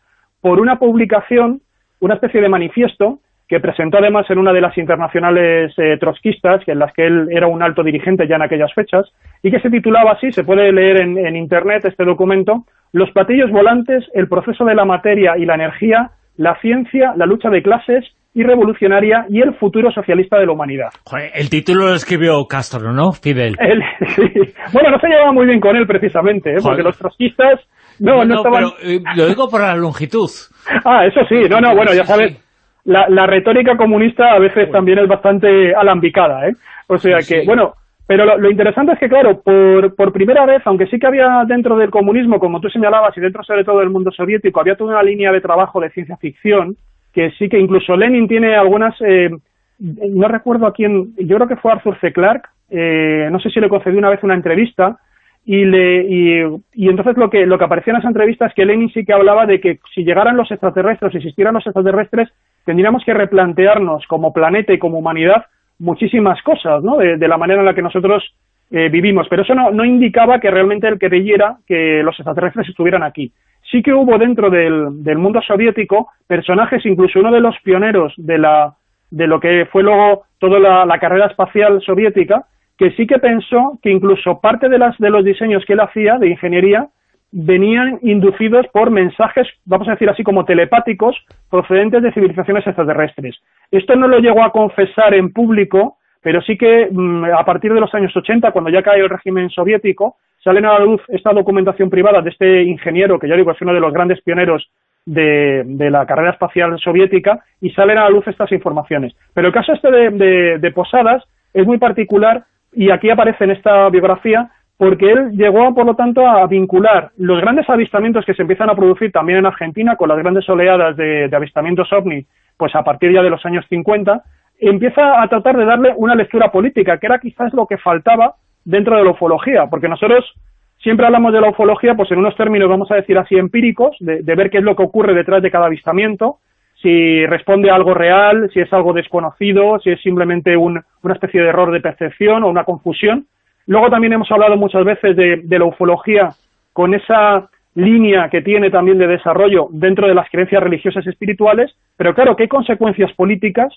E: por una publicación, una especie de manifiesto que presentó además en una de las internacionales eh, trotskistas, en las que él era un alto dirigente ya en aquellas fechas, y que se titulaba así, se puede leer en, en Internet este documento, Los platillos volantes, el proceso de la materia y la energía, la ciencia, la lucha de clases y revolucionaria y el futuro socialista de la humanidad.
A: el título lo escribió Castro, ¿no? Fidel. [laughs]
E: Bueno, no se llevaba muy bien con él precisamente, ¿eh? porque los trotskistas no, no, estaban...
A: Eh, lo digo por la longitud.
E: Ah, eso sí, no, no, bueno, ya sabes, la, retórica comunista a veces también es bastante alambicada, ¿eh? O sea que, bueno, pero lo, interesante es que, claro, por, por primera vez, aunque sí que había dentro del comunismo, como tú señalabas, y dentro sobre todo del mundo soviético, había toda una línea de trabajo de ciencia ficción, que sí que incluso Lenin tiene algunas, eh, no recuerdo a quién, yo creo que fue Arthur C. Clarke, eh, no sé si le concedió una vez una entrevista, y, le, y, entonces lo que, lo que aparecía en esa entrevista es que Lenin sí que hablaba de que si llegaran los extraterrestres, si existieran los extraterrestres, tendríamos que replantearnos como planeta y como humanidad muchísimas cosas, ¿no? De, la manera en la que nosotros eh, vivimos. Pero eso no, no indicaba que realmente él creyera que los extraterrestres estuvieran aquí sí que hubo dentro del, mundo soviético personajes, incluso uno de los pioneros de, la, de lo que fue luego toda la, carrera espacial soviética, que sí que pensó que incluso parte de, las, de los diseños que él hacía de ingeniería venían inducidos por mensajes, vamos a decir así, como telepáticos, procedentes de civilizaciones extraterrestres. Esto no lo llegó a confesar en público, pero sí que mm, a partir de los años 80, cuando ya cae el régimen soviético, salen a la luz esta documentación privada de este ingeniero, que ya digo es uno de los grandes pioneros de, la carrera espacial soviética, y salen a la luz estas informaciones. Pero el caso este de, Posadas es muy particular y aquí aparece en esta biografía porque él llegó, por lo tanto, a vincular los grandes avistamientos que se empiezan a producir también en Argentina, con las grandes oleadas de, de avistamientos ovni, pues a partir ya de los años 50, empieza a tratar de darle una lectura política, que era quizás lo que faltaba dentro de la ufología, porque nosotros siempre hablamos de la ufología, pues en unos términos, vamos a decir así, empíricos, de, ver qué es lo que ocurre detrás de cada avistamiento, si responde a algo real, si es algo desconocido, si es simplemente una especie de error de percepción o una confusión. Luego también hemos hablado muchas veces de, la ufología con esa línea que tiene también de desarrollo dentro de las creencias religiosas y espirituales, pero claro, ¿qué consecuencias políticas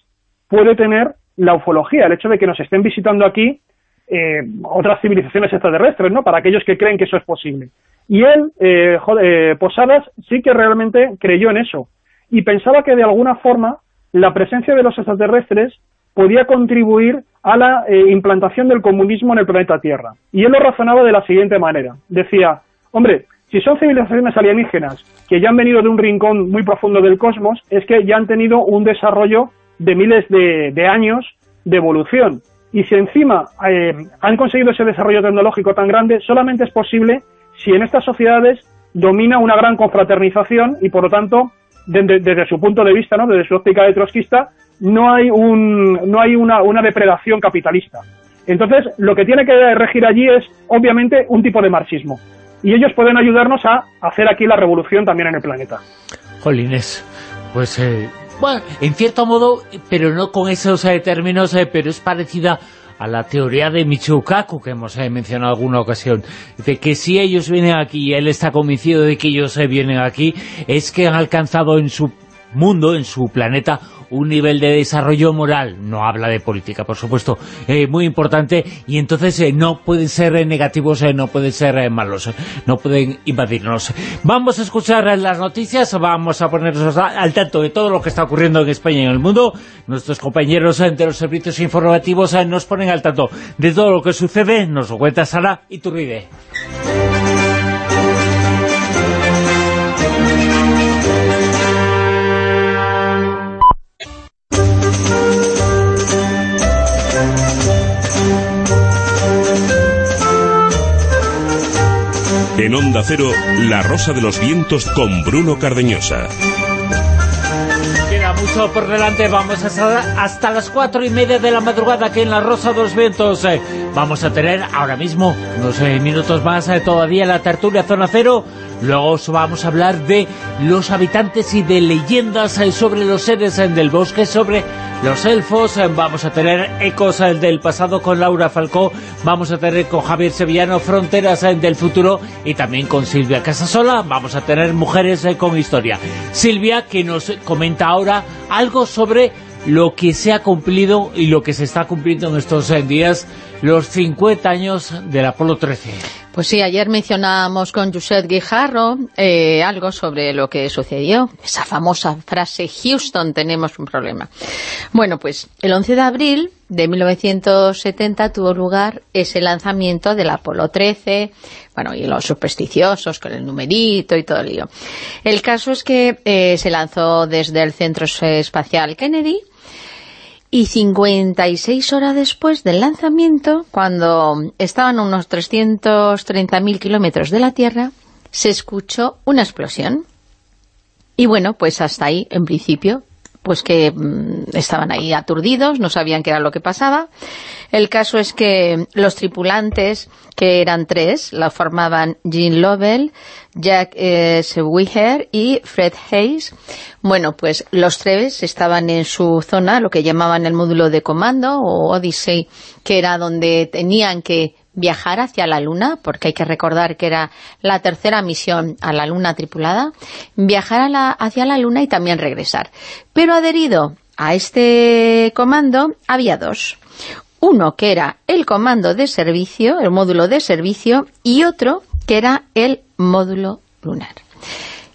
E: puede tener la ufología? El hecho de que nos estén visitando aquí eh, otras civilizaciones extraterrestres, ¿no? Para aquellos que creen que eso es posible. Y él, eh, eh, Posadas, sí que realmente creyó en eso y pensaba que de alguna forma la presencia de los extraterrestres podía contribuir a la implantación del comunismo en el planeta Tierra. Y él lo razonaba de la siguiente manera. Decía, hombre, si son civilizaciones alienígenas que ya han venido de un rincón muy profundo del cosmos, es que ya han tenido un desarrollo de miles de años de evolución. Y si encima eh, han conseguido ese desarrollo tecnológico tan grande, solamente es posible si en estas sociedades domina una gran confraternización y, por lo tanto, desde, su punto de vista, ¿no? desde su óptica de trotskista, no hay, un, no hay una, una depredación capitalista. Entonces, lo que tiene que regir allí es, obviamente, un tipo de marxismo. Y ellos pueden ayudarnos a hacer aquí la revolución también en el planeta.
A: Jolines, pues eh, bueno, en cierto modo, pero no con esos eh, términos, eh, pero es parecida a la teoría de Michio Kaku que hemos eh, mencionado en alguna ocasión, de que si ellos vienen aquí y él está convencido de que ellos vienen aquí, es que han alcanzado en su mundo, en su planeta, un nivel de desarrollo moral, no habla de política, por supuesto, eh, muy importante, y entonces eh, no pueden ser eh, negativos, no pueden ser malos, no pueden invadirnos. Vamos a escuchar las noticias, vamos a ponernos al tanto de todo lo que está ocurriendo en España y en el mundo. Nuestros compañeros de los servicios informativos nos ponen al tanto de todo lo que sucede, nos lo cuenta Sara Iturride.
F: En Onda Cero, La Rosa de los Vientos con Bruno Cardeñosa.
A: Queda mucho por delante, vamos a estar hasta las cuatro y media de la madrugada aquí en La Rosa de los Vientos. Eh, vamos a tener ahora mismo unos minutos más eh, todavía la tertulia Zona Cero. Luego vamos a hablar de los habitantes y de leyendas sobre los seres del bosque, sobre los elfos, eh, vamos a tener ecos eh, del pasado con Laura Falcó, vamos a tener con Javier Sevillano fronteras eh, del futuro y también con Silvia Casasola, vamos a tener mujeres con historia. Silvia que nos comenta ahora algo sobre lo que se ha cumplido y lo que se está cumpliendo en estos días, los 50 años del Apolo 13.
C: Pues sí, ayer mencionábamos con Josep Guijarro eh, algo sobre lo que sucedió. Esa famosa frase, Houston, tenemos un problema. Bueno, pues el 11 de abril de 1970 tuvo lugar ese lanzamiento del Apolo 13, bueno, y los supersticiosos con el numerito y todo el lío. El caso es que eh, se lanzó desde el Centro Espacial Kennedy, y 56 horas después del lanzamiento, cuando estaban a unos 330.000 kilómetros de la Tierra, se escuchó una explosión. Y bueno, pues hasta ahí, en principio, pues que mm, estaban ahí aturdidos, no sabían qué era lo que pasaba. El caso es que los tripulantes, que eran tres, la formaban Jean Lovell, Jack eh, y Fred Hayes. Bueno, pues los tres estaban en su zona, lo que llamaban el módulo de comando, o Odyssey, que era donde tenían que viajar hacia la Luna, porque hay que recordar que era la tercera misión a la Luna tripulada, viajar hacia la Luna y también regresar. Pero adherido a este comando había dos. Uno que era el comando de servicio, el módulo de servicio, y otro que era el módulo lunar.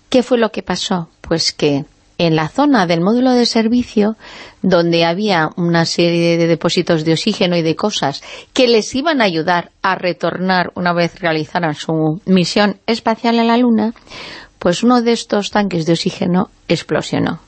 C: ¿Qué fue lo que pasó? Pues que en la zona del módulo de servicio, donde había una serie de depósitos de oxígeno y de cosas que les iban a ayudar a retornar una vez realizaran su misión espacial a la Luna, pues uno de estos tanques de oxígeno explosionó.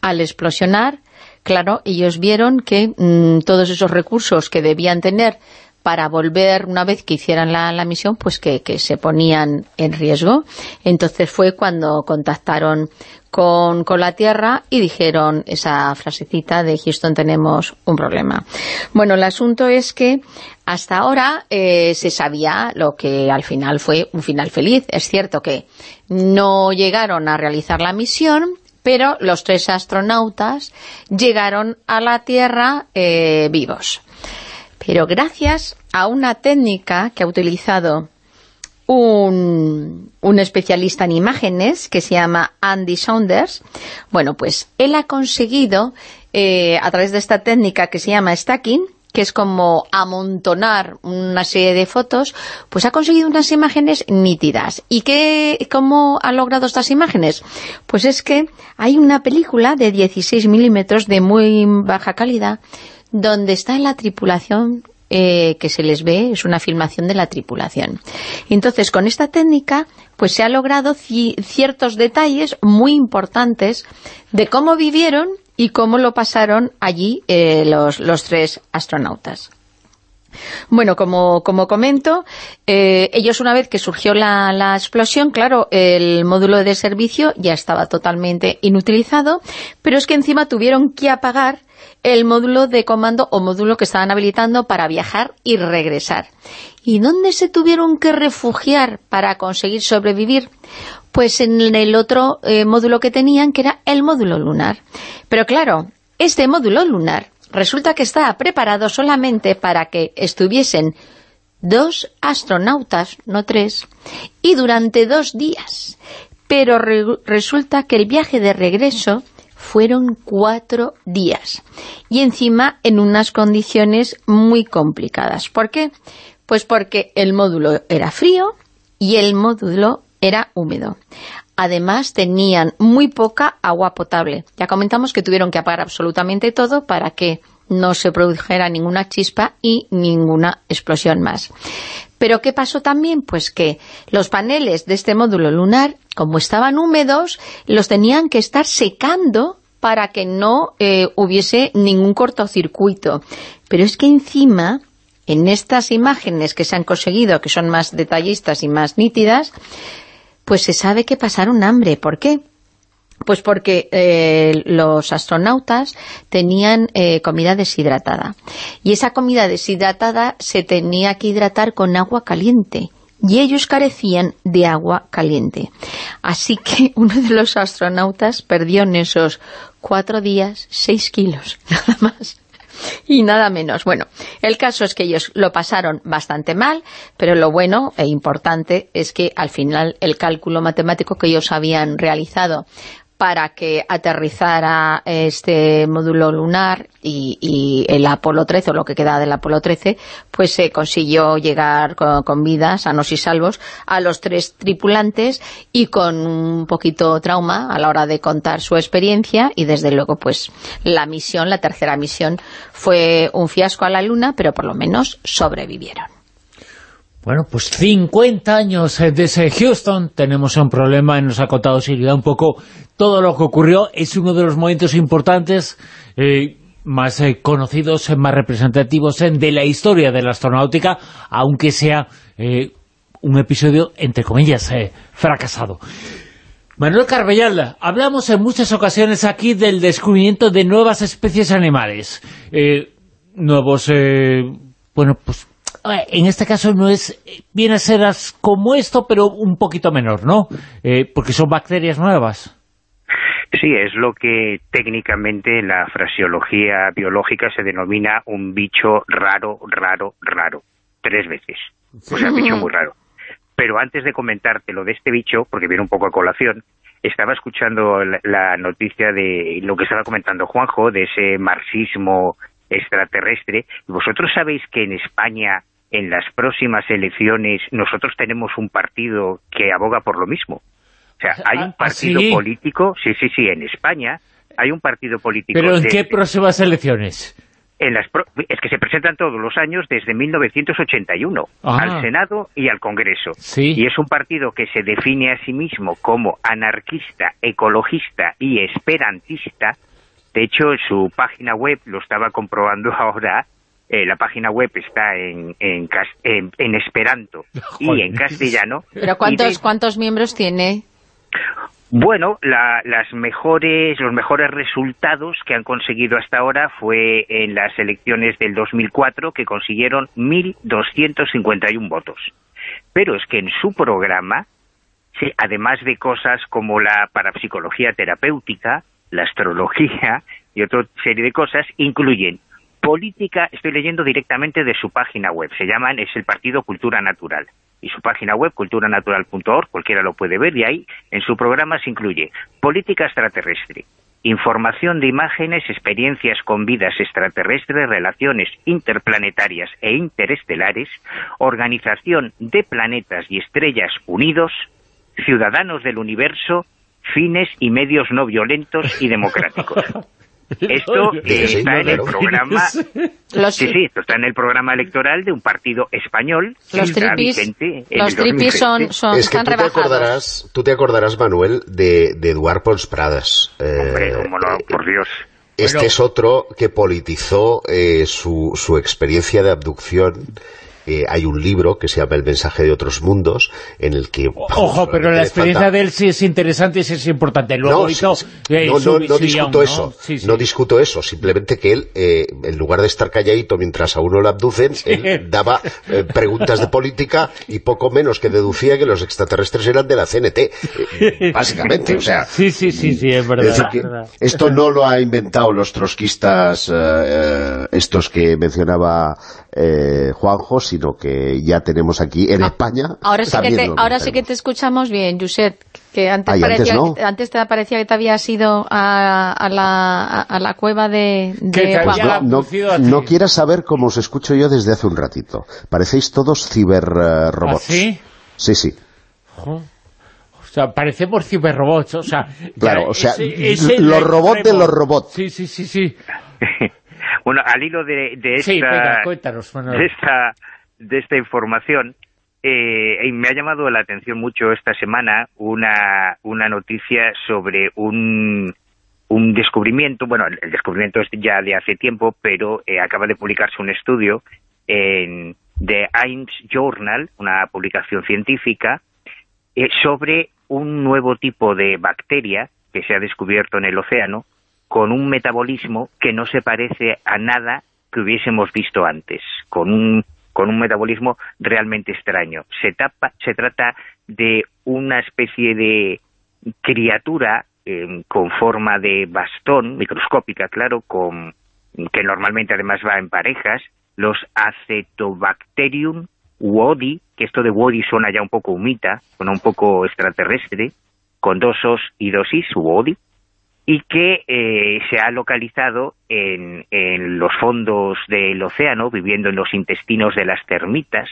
C: Al explosionar, claro, ellos vieron que mm, todos esos recursos que debían tener para volver una vez que hicieran la, misión, pues que, se ponían en riesgo. Entonces fue cuando contactaron con, la Tierra y dijeron esa frasecita de Houston tenemos un problema. Bueno, el asunto es que hasta ahora eh, se sabía lo que al final fue un final feliz. Es cierto que no llegaron a realizar la misión, pero los tres astronautas llegaron a la Tierra eh, vivos. Pero gracias a una técnica que ha utilizado un, especialista en imágenes que se llama Andy Saunders, bueno, pues él ha conseguido, eh, a través de esta técnica que se llama stacking, que es como amontonar una serie de fotos, pues ha conseguido unas imágenes nítidas. ¿Y qué, cómo ha logrado estas imágenes? Pues es que hay una película de 16 milímetros de muy baja calidad donde está la tripulación eh, que se les ve, es una filmación de la tripulación. Entonces, con esta técnica, pues se ha logrado ciertos detalles muy importantes de cómo vivieron y cómo lo pasaron allí eh, los, los tres astronautas. Bueno, como, como comento, eh, ellos una vez que surgió la, la, explosión, claro, el módulo de servicio ya estaba totalmente inutilizado, pero es que encima tuvieron que apagar el módulo de comando o módulo que estaban habilitando para viajar y regresar. ¿Y dónde se tuvieron que refugiar para conseguir sobrevivir? Pues en el otro eh, módulo que tenían, que era el módulo lunar. Pero claro, este módulo lunar resulta que estaba preparado solamente para que estuviesen dos astronautas, no tres, y durante dos días. Pero resulta que el viaje de regreso fueron cuatro días. Y encima en unas condiciones muy complicadas. ¿Por qué? Pues porque el módulo era frío y el módulo era húmedo. Además tenían muy poca agua potable. Ya comentamos que tuvieron que apagar absolutamente todo para que no se produjera ninguna chispa y ninguna explosión más. Pero ¿qué pasó también? Pues que los paneles de este módulo lunar, como estaban húmedos, los tenían que estar secando para que no eh, hubiese ningún cortocircuito. Pero es que encima, en estas imágenes que se han conseguido, que son más detallistas y más nítidas, pues se sabe que pasaron hambre. ¿Por qué? Pues porque eh, los astronautas tenían eh, comida deshidratada. Y esa comida deshidratada se tenía que hidratar con agua caliente. Y ellos carecían de agua caliente. Así que [laughs] uno de los astronautas perdió en esos cuatro días seis kilos, [laughs] nada más y nada menos. Bueno, el caso es que ellos lo pasaron bastante mal, pero lo bueno e importante es que al final el cálculo matemático que ellos habían realizado para que aterrizara este módulo lunar y, el Apolo 13, o lo que queda del Apolo 13, pues se consiguió llegar con, vida, sanos y salvos, a los tres tripulantes y con un poquito trauma a la hora de contar su experiencia y desde luego pues la misión, la tercera misión, fue un fiasco a la Luna, pero por lo menos sobrevivieron.
A: Bueno, pues 50 años desde Houston, tenemos un problema, nos ha contado Silvia un poco todo lo que ocurrió, es uno de los momentos importantes, eh, más eh, conocidos, eh, más representativos de la historia de la astronáutica, aunque sea un episodio, entre comillas, fracasado. Manuel Carbellal, hablamos en muchas ocasiones aquí del descubrimiento de nuevas especies animales, nuevos, bueno, pues en este caso no es, viene a ser como esto, pero un poquito menor, ¿no? Eh, porque son bacterias nuevas.
D: Sí, es lo que técnicamente en la frasiología biológica se denomina un bicho raro, raro, raro. Tres veces. O sea, un bicho muy raro. Pero antes de comentarte lo de este bicho, porque viene un poco a colación, estaba escuchando la noticia de lo que estaba comentando Juanjo, de ese marxismo extraterrestre. ¿Vosotros sabéis que en España en las próximas elecciones nosotros tenemos un partido que aboga por lo mismo. O sea, hay un ah, partido político, sí, sí, sí, en España hay un partido político...
A: ¿Pero en qué próximas elecciones?
D: En las es que se presentan todos los años desde 1981 ah. al Senado y al Congreso.
A: Sí.
D: Y es un partido que se define a sí mismo como anarquista, ecologista y esperantista. De hecho, en su página web, lo estaba comprobando [laughs] ahora, eh, la página web está en, en, en, esperanto [laughs] y en castellano.
C: ¿Pero cuántos, cuántos miembros tiene?
D: Bueno, las mejores, los mejores resultados que han conseguido hasta ahora fue en las elecciones del 2004, que consiguieron 1.251 votos. Pero es que en su programa, además de cosas como la parapsicología terapéutica, la astrología y otra serie de cosas, incluyen política, estoy leyendo directamente de su página web, se llaman, es el Partido Cultura Natural, y su página web, culturanatural.org, cualquiera lo puede ver, y ahí en su programa se incluye política extraterrestre, información de imágenes, experiencias con vidas extraterrestres, relaciones interplanetarias e interestelares, organización de planetas y estrellas unidos, ciudadanos del universo, fines y medios no violentos y democráticos. [laughs] [laughs] Esto está en el programa... [laughs] Sí, sí, esto está en el programa electoral de un partido español.
C: Los tripis, los tripis son, son
B: es que tú te acordarás, tú te acordarás, Manuel, de, de Eduard Pons Pradas.
D: Hombre, eh, por Dios.
B: Este es otro que politizó eh, su, su experiencia de abducción eh, hay un libro que se llama El mensaje de otros mundos, en el que...
A: Ojo, pero la experiencia de él sí es interesante y sí es importante.
B: Luego no, no, no, discuto eso, no discuto eso, simplemente que él, eh, en lugar de estar calladito mientras a uno lo abducen, él daba eh, preguntas de política y poco menos que deducía que los extraterrestres eran de la CNT, [laughs] básicamente, o sea...
A: Sí, sí, sí, sí, es verdad.
B: esto no lo ha inventado los trotskistas, estos que mencionaba Juanjo, sino que ya tenemos aquí en ah, España.
C: Ahora sí, que te, ahora sí que te escuchamos bien, Josep, que antes, parecía, antes, te parecía que te habías ido a, la, a la, cueva de, de
B: no, quieras saber cómo os escucho yo desde hace un ratito. Parecéis todos ciberrobots.
A: ¿Ah, sí?
B: Sí, sí.
A: O sea, parecemos ciberrobots, o sea...
B: Claro, o sea, los robots de los robots.
A: Sí, sí, sí, sí. [laughs]
D: bueno, al hilo de, de esta...
A: Sí, venga, cuéntanos,
D: de esta de esta información, eh, me ha llamado la atención mucho esta semana una, una noticia sobre un, un descubrimiento, bueno, el descubrimiento es ya de hace tiempo, pero eh, acaba de publicarse un estudio en The Ames Journal, una publicación científica, eh, sobre un nuevo tipo de bacteria que se ha descubierto en el océano con un metabolismo que no se parece a nada que hubiésemos visto antes, con un con un metabolismo realmente extraño. Se, se trata de una especie de criatura em, con forma de bastón, microscópica, claro, con, que normalmente además va en parejas, los Acetobacterium wodi, que esto de wodi suena ya un poco humita, suena un poco extraterrestre, con dos os y dos is, wodi, y que eh, se ha localizado en, en, los fondos del océano, viviendo en los intestinos de las termitas,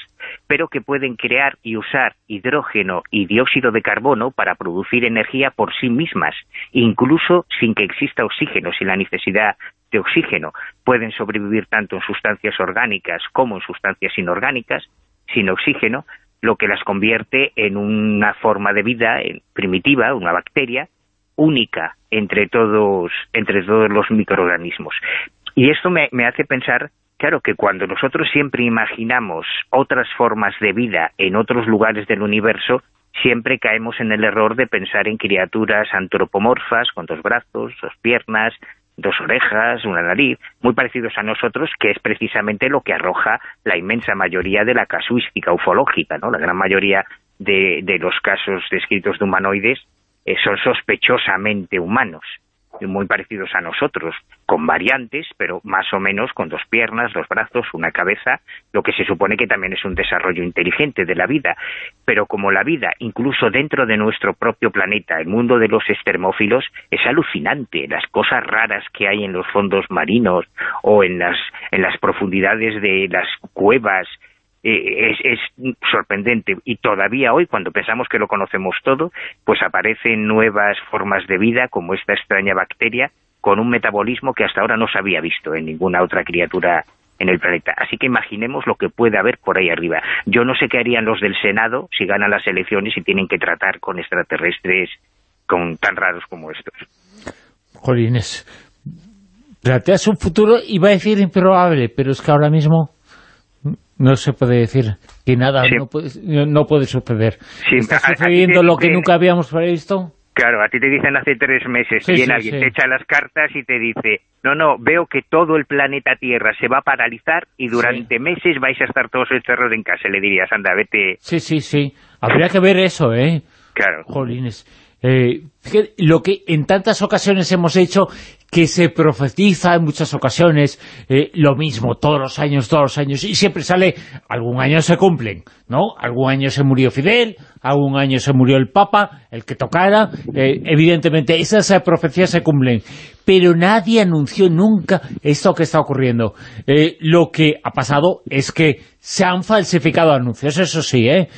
D: pero que pueden crear y usar hidrógeno y dióxido de carbono para producir energía por sí mismas, incluso sin que exista oxígeno, sin la necesidad de oxígeno. Pueden sobrevivir tanto en sustancias orgánicas como en sustancias inorgánicas, sin oxígeno, lo que las convierte en una forma de vida primitiva, una bacteria, única entre todos, entre todos los microorganismos. Y esto me, hace pensar, claro, que cuando nosotros siempre imaginamos otras formas de vida en otros lugares del universo, siempre caemos en el error de pensar en criaturas antropomorfas, con dos brazos, dos piernas, dos orejas, una nariz, muy parecidos a nosotros, que es precisamente lo que arroja la inmensa mayoría de la casuística ufológica, ¿no? La gran mayoría de los casos descritos de humanoides eh, son sospechosamente humanos, muy parecidos a nosotros, con variantes, pero más o menos con dos piernas, dos brazos, una cabeza, lo que se supone que también es un desarrollo inteligente de la vida. Pero como la vida, incluso dentro de nuestro propio planeta, el mundo de los estermófilos, es alucinante. Las cosas raras que hay en los fondos marinos o en las, en las profundidades de las cuevas, eh, es, sorprendente y todavía hoy cuando pensamos que lo conocemos todo pues aparecen nuevas formas de vida como esta extraña bacteria con un metabolismo que hasta ahora no se había visto en ninguna otra criatura en el planeta. Así que imaginemos lo que puede haber por ahí arriba. Yo no sé qué harían los del Senado si ganan las elecciones y tienen que tratar con extraterrestres con tan raros como estos.
A: Jolines, planteas un futuro, iba a decir improbable, pero es que ahora mismo no se puede decir que nada no, puede, no, puede, suceder. ¿Está sucediendo lo que nunca habíamos previsto?
D: Claro, a ti te dicen hace tres meses, y viene alguien, te echa las cartas y te dice, no, no, veo que todo el planeta Tierra se va a paralizar y durante meses vais a estar todos encerrados en casa. Le dirías, anda, vete...
A: Sí, sí, sí. Habría que ver eso, ¿eh?
D: Claro.
A: Jolines. Eh, lo que en tantas ocasiones hemos hecho que se profetiza en muchas ocasiones eh, lo mismo, todos los años, todos los años, y siempre sale, algún año se cumplen, ¿no? Algún año se murió Fidel, algún año se murió el Papa, el que tocara, eh, evidentemente esas profecías se cumplen, pero nadie anunció nunca esto que está ocurriendo. Eh, lo que ha pasado es que se han falsificado anuncios, eso sí, ¿eh?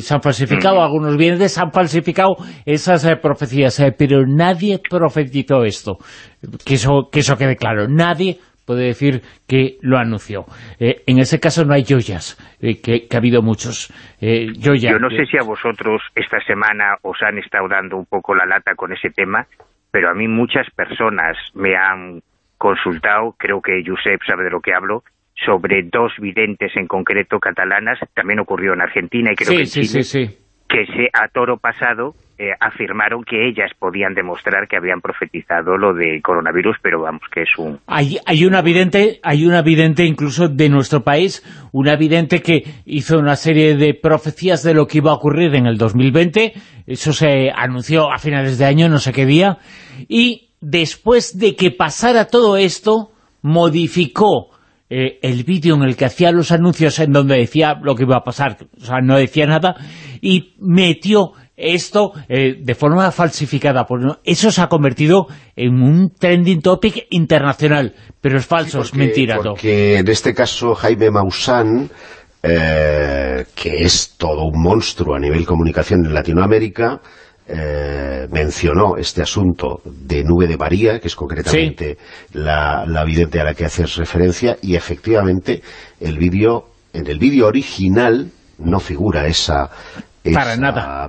A: se han falsificado algunos bienes, se han falsificado esas profecías, pero nadie profetizó esto que eso, que eso quede claro. Nadie puede decir que lo anunció. Eh, en ese caso no hay joyas, eh, que, ha habido muchos. Eh, Yo
D: no sé si a vosotros esta semana os han estado dando un poco la lata con ese tema, pero a mí muchas personas me han consultado, creo que Josep sabe de lo que hablo, sobre dos videntes en concreto catalanas, también ocurrió en Argentina y creo que en Chile, sí, sí que se, a toro pasado eh, afirmaron que ellas podían demostrar que habían profetizado lo del coronavirus, pero vamos, que es un...
A: Hay, hay una vidente, hay una vidente incluso de nuestro país, una vidente que hizo una serie de profecías de lo que iba a ocurrir en el 2020, eso se anunció a finales de año, no sé qué día, y después de que pasara todo esto, modificó eh, el vídeo en el que hacía los anuncios en donde decía lo que iba a pasar, o sea, no decía nada, y metió esto eh, de forma falsificada. Eso se ha convertido en un trending topic internacional, pero es falso, es mentira.
B: Porque en este caso Jaime Maussan, eh, que es todo un monstruo a nivel comunicación en Latinoamérica, eh, mencionó este asunto de Nube de María, que es concretamente la, la, vidente a la que haces referencia, y efectivamente el vídeo, en el vídeo original no figura esa,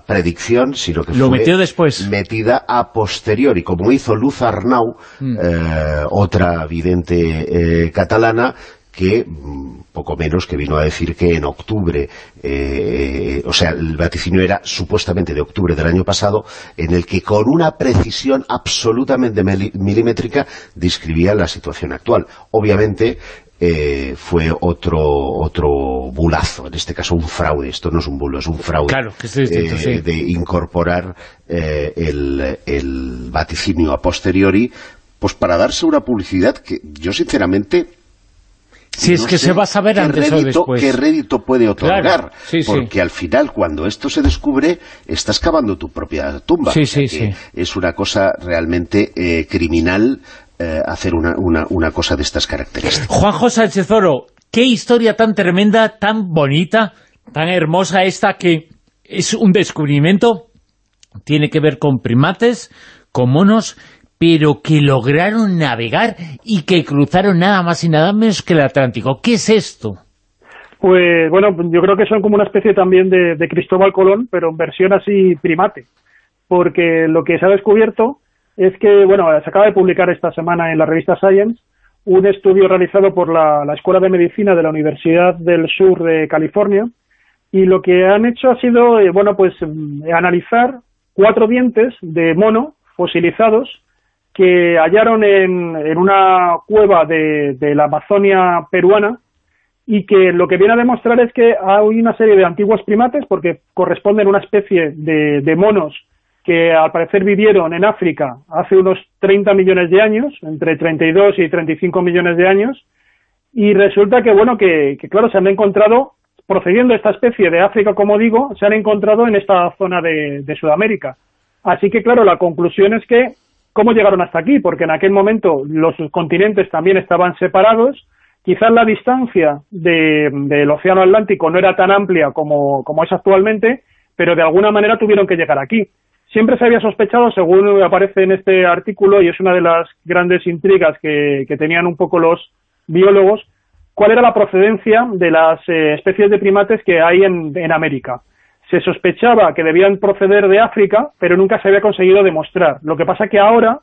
B: predicción, sino que
A: Lo fue metió después.
B: metida a posteriori, como hizo Luz Arnau, mm. eh, otra vidente eh, catalana, que mm, poco menos que vino a decir que en octubre, eh, o sea, el vaticinio era supuestamente de octubre del año pasado, en el que con una precisión absolutamente milimétrica describía la situación actual. Obviamente, eh, fue otro otro bulazo, en este caso un fraude, esto no es un bulo, es un fraude
A: eh,
B: de incorporar el, el vaticinio a posteriori pues para darse una publicidad que yo sinceramente
A: Si es que se va a saber antes o después.
B: ¿Qué rédito puede otorgar? porque al final, cuando esto se descubre, estás cavando tu propia tumba.
A: Sí, sí, sí.
B: Es una cosa realmente eh, criminal eh, hacer una, una, cosa de estas características.
A: Juanjo Sánchez Oro, qué historia tan tremenda, tan bonita, tan hermosa esta que es un descubrimiento, tiene que ver con primates, con monos, pero que lograron navegar y que cruzaron nada más y nada menos que el Atlántico. ¿Qué es esto?
E: Pues bueno, yo creo que son como una especie también de, de Cristóbal Colón, pero en versión así primate, porque lo que se ha descubierto es que, bueno, se acaba de publicar esta semana en la revista Science un estudio realizado por la, la Escuela de Medicina de la Universidad del Sur de California, y lo que han hecho ha sido, eh, bueno, pues mm, analizar cuatro dientes de mono fosilizados que hallaron en, en una cueva de, de, la Amazonia peruana y que lo que viene a demostrar es que hay una serie de antiguos primates, porque corresponden a una especie de, de monos que al parecer vivieron en África hace unos 30 millones de años, entre 32 y 35 millones de años, y resulta que, bueno, que, que claro, se han encontrado procediendo esta especie de África, como digo, se han encontrado en esta zona de, Sudamérica. Así que, claro, la conclusión es que, ¿cómo llegaron hasta aquí? Porque en aquel momento los continentes también estaban separados, quizás la distancia del Océano Atlántico no era tan amplia como, es actualmente, pero de alguna manera tuvieron que llegar aquí. Siempre se había sospechado, según aparece en este artículo, y es una de las grandes intrigas que tenían un poco los biólogos, cuál era la procedencia de las eh, especies de primates que hay en, América. Se sospechaba que debían proceder de África, pero nunca se había conseguido demostrar. Lo que pasa que ahora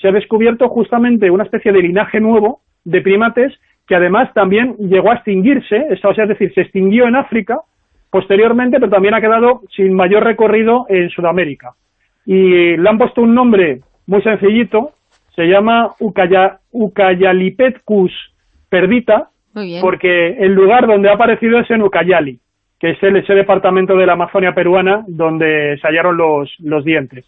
E: se ha descubierto justamente una especie de linaje nuevo de primates que además también llegó a extinguirse, es decir, se extinguió en África posteriormente, pero también ha quedado sin mayor recorrido en Sudamérica. Y le han puesto un nombre muy sencillito, se llama Ucayalipetcus perdita, porque el lugar donde ha aparecido es en Ucayali, que es ese departamento de la Amazonia peruana donde se hallaron los, los dientes.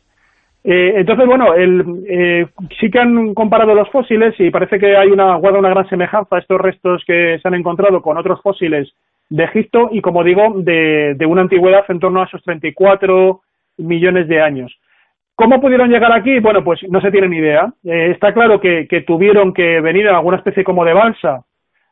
E: Eh, entonces, bueno, el, eh, sí que han comparado los fósiles y parece que hay una, guarda una gran semejanza a estos restos que se han encontrado con otros fósiles de Egipto y, como digo, de, de una antigüedad en torno a esos 34 millones de años. ¿Cómo pudieron llegar aquí? Bueno, pues no se tiene ni idea. Eh, está claro que, tuvieron que venir en alguna especie como de balsa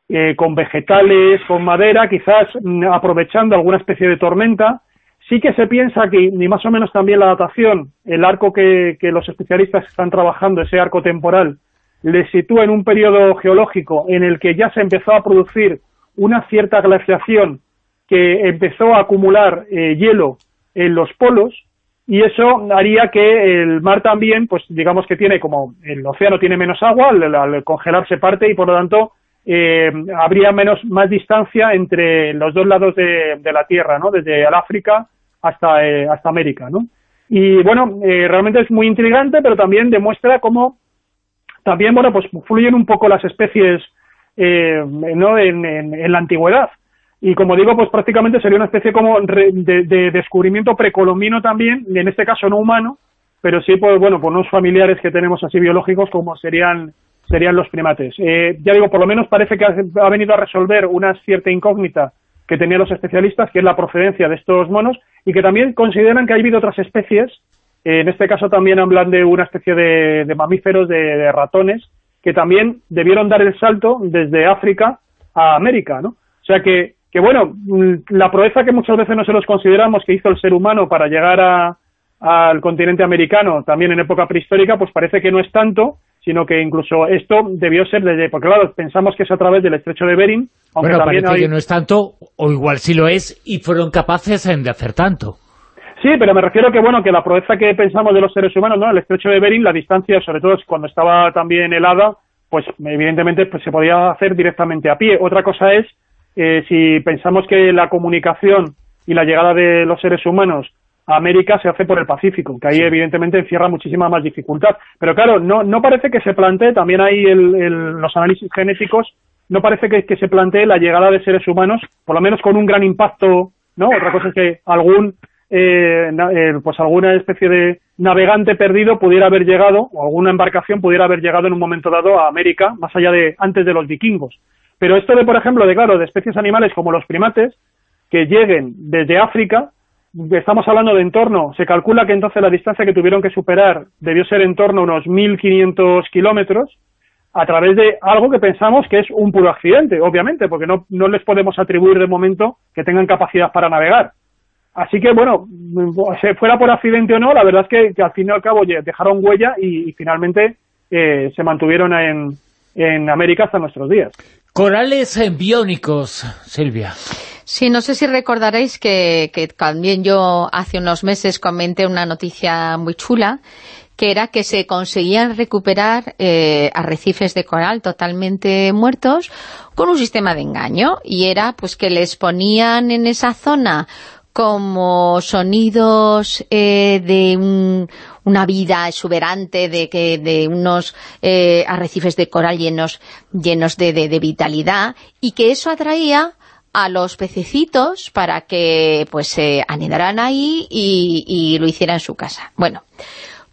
E: eh, con vegetales, con madera, quizás mm, aprovechando alguna especie de tormenta. Sí que se piensa que, ni más o menos también la datación, el arco que, los especialistas están trabajando, ese arco temporal, le sitúa en un periodo geológico en el que ya se empezó a producir una cierta glaciación que empezó a acumular eh, hielo en los polos y eso haría que el mar también, pues digamos que tiene como el océano tiene menos agua, al, al congelarse parte y por lo tanto eh, habría menos más distancia entre los dos lados de, la Tierra, ¿no? Desde el África hasta, eh, hasta América, ¿no? Y bueno, eh, realmente es muy intrigante, pero también demuestra cómo también, bueno, pues fluyen un poco las especies, eh, ¿no? En, en, la antigüedad. Y como digo, pues prácticamente sería una especie como de, de, descubrimiento precolombino también, en este caso no humano, pero sí, pues bueno, por unos familiares que tenemos así biológicos como serían serían los primates. Eh, ya digo, por lo menos parece que ha, venido a resolver una cierta incógnita que tenían los especialistas, que es la procedencia de estos monos, y que también consideran que ha habido otras especies, eh, en este caso también hablan de una especie de, mamíferos, de, ratones, que también debieron dar el salto desde África a América, ¿no? O sea que, que bueno, mm, la proeza que muchas veces no se los consideramos que hizo el ser humano para llegar al continente americano, también en época prehistórica, pues parece que no es tanto, sino que incluso esto debió ser desde, porque claro, pensamos que es a través del estrecho de Bering,
A: aunque bueno, también parece que no es tanto, o igual sí lo es, y fueron capaces de hacer tanto.
E: Sí, pero me refiero que, bueno, que la proeza que pensamos de los seres humanos, ¿no? El estrecho de Bering, la distancia, sobre todo cuando estaba también helada, pues evidentemente pues, se podía hacer directamente a pie. Otra cosa es, eh, si pensamos que la comunicación y la llegada de los seres humanos América se hace por el Pacífico, que ahí evidentemente encierra muchísima más dificultad. Pero claro, no, no parece que se plantee, también ahí el, los análisis genéticos, no parece que, que, se plantee la llegada de seres humanos, por lo menos con un gran impacto, ¿no? Otra cosa es que algún, eh, eh, pues alguna especie de navegante perdido pudiera haber llegado, o alguna embarcación pudiera haber llegado en un momento dado a América, más allá de, antes de los vikingos. Pero esto de, por ejemplo, de claro, de especies animales como los primates, que lleguen desde África, estamos hablando de entorno, se calcula que entonces la distancia que tuvieron que superar debió ser en torno a unos 1.500 kilómetros, a través de algo que pensamos que es un puro accidente, obviamente, porque no, no les podemos atribuir de momento que tengan capacidad para navegar. Así que, bueno, fuera por accidente o no, la verdad es que, al fin y al cabo dejaron huella y, finalmente eh, se mantuvieron en, en América hasta nuestros días.
A: Corales biónicos, Silvia.
C: Sí, no sé si recordaréis que, también yo hace unos meses comenté una noticia muy chula que era que se conseguían recuperar eh, arrecifes de coral totalmente muertos con un sistema de engaño y era pues que les ponían en esa zona como sonidos eh, de una vida exuberante, de, que, de unos eh, arrecifes de coral llenos, llenos de, de, vitalidad, y que eso atraía a los pececitos para que pues se anidaran ahí y, y lo hicieran en su casa. Bueno,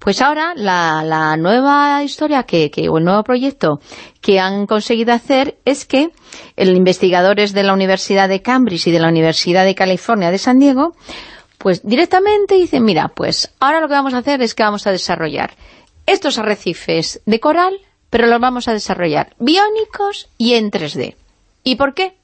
C: pues ahora la, nueva historia que, o el nuevo proyecto que han conseguido hacer es que los investigadores de la Universidad de Cambridge y de la Universidad de California de San Diego, pues directamente dicen, mira, pues ahora lo que vamos a hacer es que vamos a desarrollar estos arrecifes de coral, pero los vamos a desarrollar biónicos y en 3D. ¿Y por qué?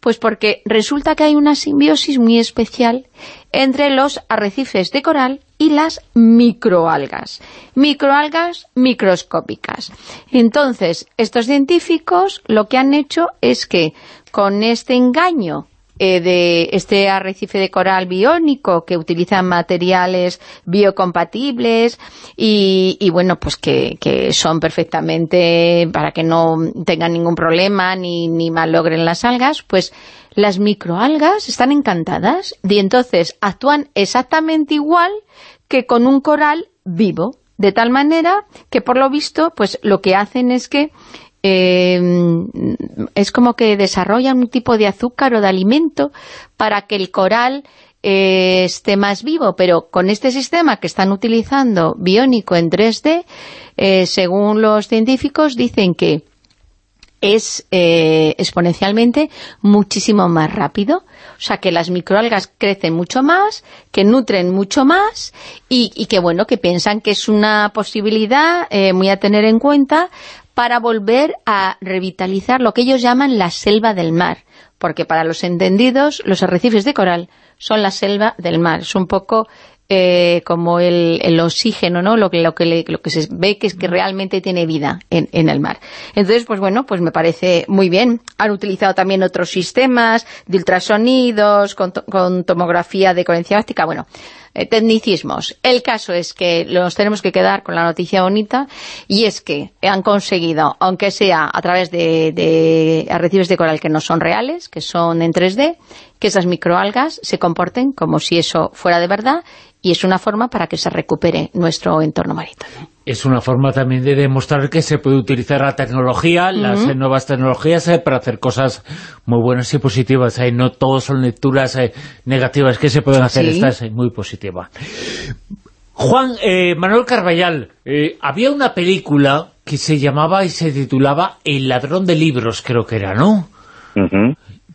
C: Pues porque resulta que hay una simbiosis muy especial entre los arrecifes de coral y las microalgas. Microalgas microscópicas. Entonces, estos científicos lo que han hecho es que con este engaño eh, de este arrecife de coral biónico que utilizan materiales biocompatibles y, bueno, pues que, son perfectamente para que no tengan ningún problema ni, ni malogren las algas, pues las microalgas están encantadas y entonces actúan exactamente igual que con un coral vivo, de tal manera que por lo visto pues lo que hacen es que Em, es como que desarrollan un tipo de azúcar o de alimento para que el coral eh, esté más vivo, pero con este sistema que están utilizando biónico en 3D, eh, según los científicos, dicen que es eh, exponencialmente muchísimo más rápido. O sea, que las microalgas crecen mucho más, que nutren mucho más y, y que, bueno, que piensan que es una posibilidad muy a tener en cuenta para volver a revitalizar lo que ellos llaman la selva del mar, porque para los entendidos los arrecifes de coral son la selva del mar, es un poco eh, como el, oxígeno, ¿no? Lo que, lo, que lo que se ve que es que realmente tiene vida en, en, el mar. Entonces, pues bueno, pues me parece muy bien. Han utilizado también otros sistemas de ultrasonidos, con, con tomografía de coherencia óptica, bueno, eh, tecnicismos. El caso es que nos tenemos que quedar con la noticia bonita y es que han conseguido, aunque sea a través de, de arrecifes de coral que no son reales, que son en 3D, que esas microalgas se comporten como si eso fuera de verdad y es una forma para que se recupere nuestro entorno marítimo.
A: Es una forma también de demostrar que se puede utilizar la tecnología, las nuevas tecnologías, eh, para hacer cosas muy buenas y positivas. Eh, no todos son lecturas eh, negativas que se pueden hacer, esta es muy positiva. Juan, Manuel Carballal, había una película que se llamaba y se titulaba El ladrón de libros, creo que era, ¿no?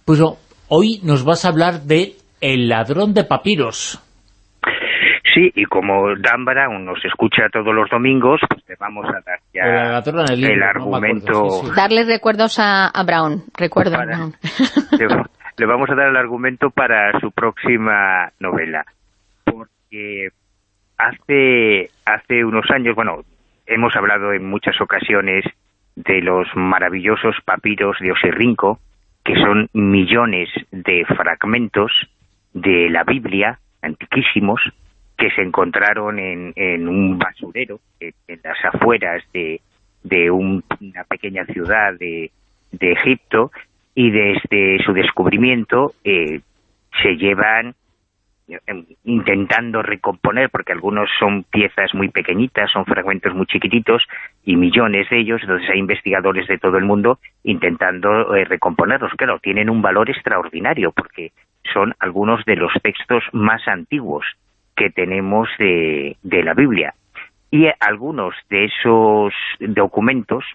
A: Pues hoy nos vas a hablar de El ladrón de papiros.
D: Sí, y como Dan Brown nos escucha todos los domingos, pues le vamos a dar ya el, argumento...
C: Darle recuerdos a, Brown, recuerdo Brown. [laughs]
D: Le, vamos a dar el argumento para su próxima novela, porque hace, hace unos años, bueno, hemos hablado en muchas ocasiones de los maravillosos papiros de Osirrinco, que son millones de fragmentos de la Biblia, antiquísimos, que se encontraron en, en un basurero en, las afueras de, de una pequeña ciudad de, de, Egipto y desde su descubrimiento eh, se llevan eh, intentando recomponer, porque algunos son piezas muy pequeñitas, son fragmentos muy chiquititos y millones de ellos, entonces hay investigadores de todo el mundo intentando eh, recomponerlos. Claro, tienen un valor extraordinario porque son algunos de los textos más antiguos que tenemos de, la Biblia. Y algunos de esos documentos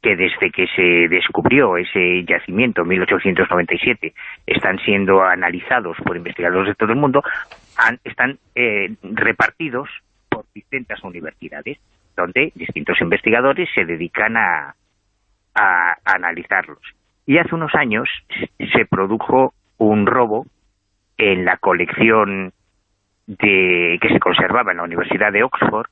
D: que desde que se descubrió ese yacimiento en 1897 están siendo analizados por investigadores de todo el mundo, están eh, repartidos por distintas universidades, donde distintos investigadores se dedican a, a, analizarlos. Y hace unos años se produjo un robo en la colección de, que se conservaba en la Universidad de Oxford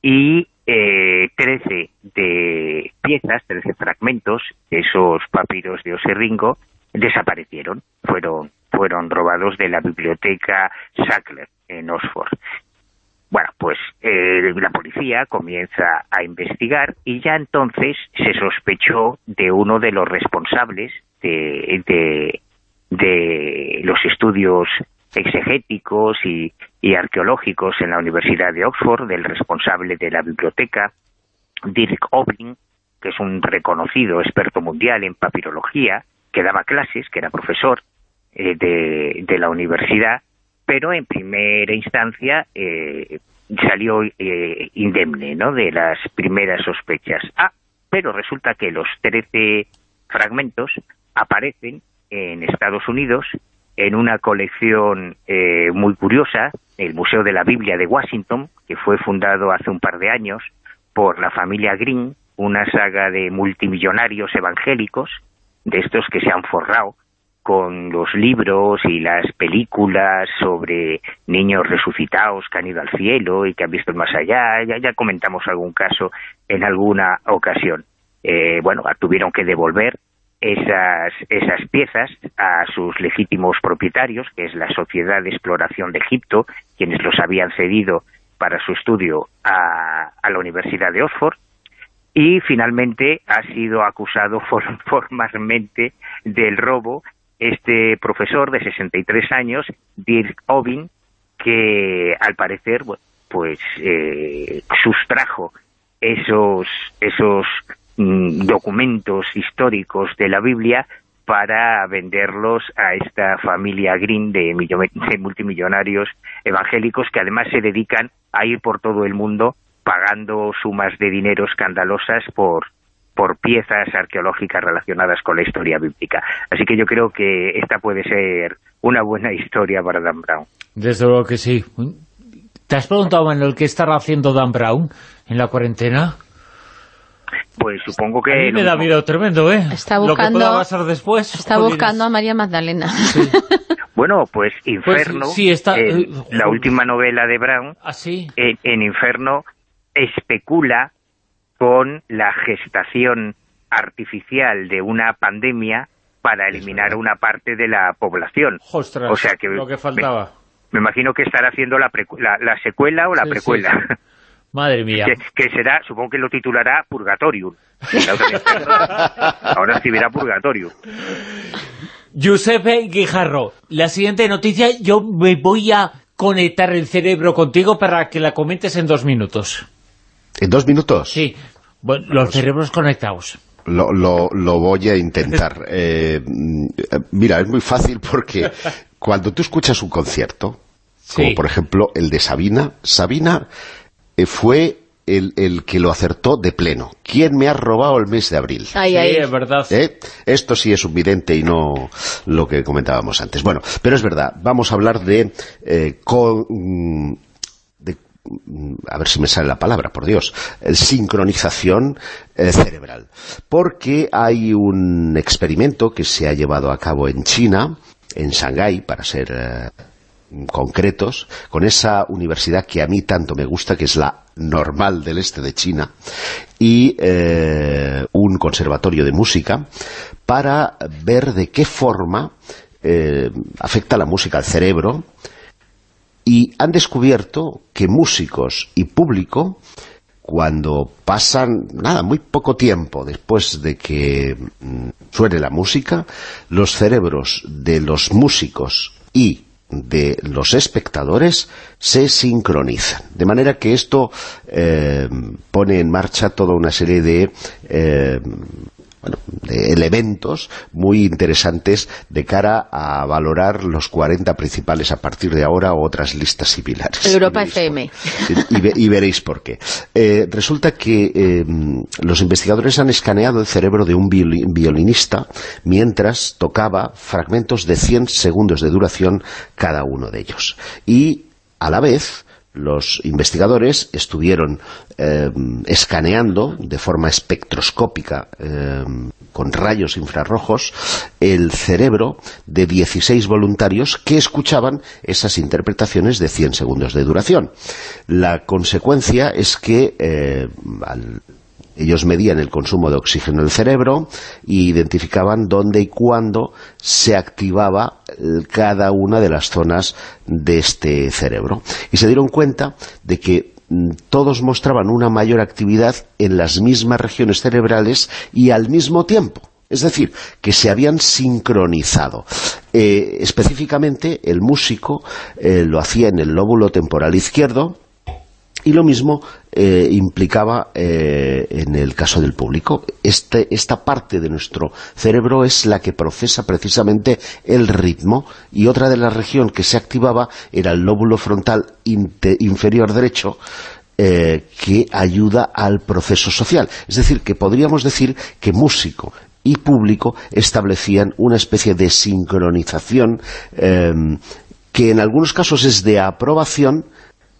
D: y eh, 13 de piezas, 13 fragmentos de esos papiros de Oserringo desaparecieron, fueron, fueron robados de la biblioteca Sackler en Oxford. Bueno, pues eh, la policía comienza a investigar y ya entonces se sospechó de uno de los responsables de, de los estudios exegéticos y, arqueológicos en la Universidad de Oxford, del responsable de la biblioteca, Dirk Obling, que es un reconocido experto mundial en papirología, que daba clases, que era profesor eh, de, la universidad, pero en primera instancia eh, salió eh, indemne ¿no? de las primeras sospechas. Ah, pero resulta que los 13 fragmentos aparecen en Estados Unidos en una colección eh, muy curiosa, el Museo de la Biblia de Washington, que fue fundado hace un par de años por la familia Green, una saga de multimillonarios evangélicos, de estos que se han forrado con los libros y las películas sobre niños resucitados que han ido al cielo y que han visto el más allá, ya, ya comentamos algún caso en alguna ocasión. Eh, bueno, tuvieron que devolver esas, esas piezas a sus legítimos propietarios, que es la Sociedad de Exploración de Egipto, quienes los habían cedido para su estudio a, la Universidad de Oxford, y finalmente ha sido acusado [laughs] formalmente del robo este profesor de 63 años, Dirk Ovin, que al parecer pues eh, sustrajo esos, esos Mm, documentos históricos de la Biblia para venderlos a esta familia Green de, multimillonarios evangélicos que además se dedican a ir por todo el mundo pagando sumas de dinero escandalosas por, por piezas arqueológicas relacionadas con la historia bíblica. Así que yo creo que esta puede ser una buena historia para Dan Brown.
A: Desde luego que sí. ¿Te has preguntado, Manuel, qué estará haciendo Dan Brown en la cuarentena?
D: Pues supongo que...
A: A mí me da miedo tremendo, ¿eh?
C: Está buscando,
A: Lo que pasar después.
C: Está buscando a María Magdalena. [laughs]
D: bueno, pues, pues Inferno,
A: está,
D: eh, la última novela de Brown,
A: ¿Ah,
D: en, Inferno especula con la gestación artificial de una pandemia para eliminar una parte de la población.
A: o sea que lo que faltaba.
D: Me, imagino que estará haciendo la, la, secuela o la precuela. [laughs]
A: Madre mía.
D: Que, será, supongo que lo titulará Purgatorium. Ahora escribirá Purgatorium.
A: Giuseppe Guijarro, la siguiente noticia, yo me voy a conectar el cerebro contigo para que la comentes en dos minutos.
B: ¿En dos minutos?
A: Sí, bueno, los cerebros conectados.
B: Lo, lo, voy a intentar. [laughs] Eh, mira, es muy fácil porque cuando tú escuchas un concierto, como por ejemplo el de Sabina, Sabina fue el, el, que lo acertó de pleno. ¿Quién me ha robado el mes de abril?
A: sí, es verdad.
B: ¿Eh? Esto sí es un vidente y no lo que comentábamos antes. Bueno, pero es verdad, vamos a hablar de... Eh, mm, de mm, a ver si me sale la palabra, por Dios, sincronización cerebral. Porque hay un experimento que se ha llevado a cabo en China, en Shanghái, para ser concretos, con esa universidad que a mí tanto me gusta, que es la normal del este de China, y eh, un conservatorio de música, para ver de qué forma eh, afecta la música al cerebro, y han descubierto que músicos y público cuando pasan, nada, muy poco tiempo después de que mm, suene la música, los cerebros de los músicos y de los espectadores se sincronizan. De manera que esto eh, pone en marcha toda una serie de eh, bueno, de elementos muy interesantes de cara a valorar los 40 principales a partir de ahora o otras listas similares.
C: Europa FM.
B: y, veréis por qué. Eh, resulta que eh, los investigadores han escaneado el cerebro de un violinista mientras tocaba fragmentos de 100 segundos de duración cada uno de ellos. Y a la vez los investigadores estuvieron eh, escaneando de forma espectroscópica eh, con rayos infrarrojos el cerebro de 16 voluntarios que escuchaban esas interpretaciones de 100 segundos de duración. La consecuencia es que eh, al ellos medían el consumo de oxígeno en el cerebro e identificaban dónde y cuándo se activaba eh, cada una de las zonas de este cerebro. Y se dieron cuenta de que mm, todos mostraban una mayor actividad en las mismas regiones cerebrales y al mismo tiempo. Es decir, que se habían sincronizado. Eh, específicamente, el músico eh, lo hacía en el lóbulo temporal izquierdo, y lo mismo eh, implicaba eh, en el caso del público. Este, esta parte de nuestro cerebro es la que procesa precisamente el ritmo y otra de la región que se activaba era el lóbulo frontal inferior derecho eh, que ayuda al proceso social. Es decir, que podríamos decir que músico y público establecían una especie de sincronización que en algunos casos es de aprobación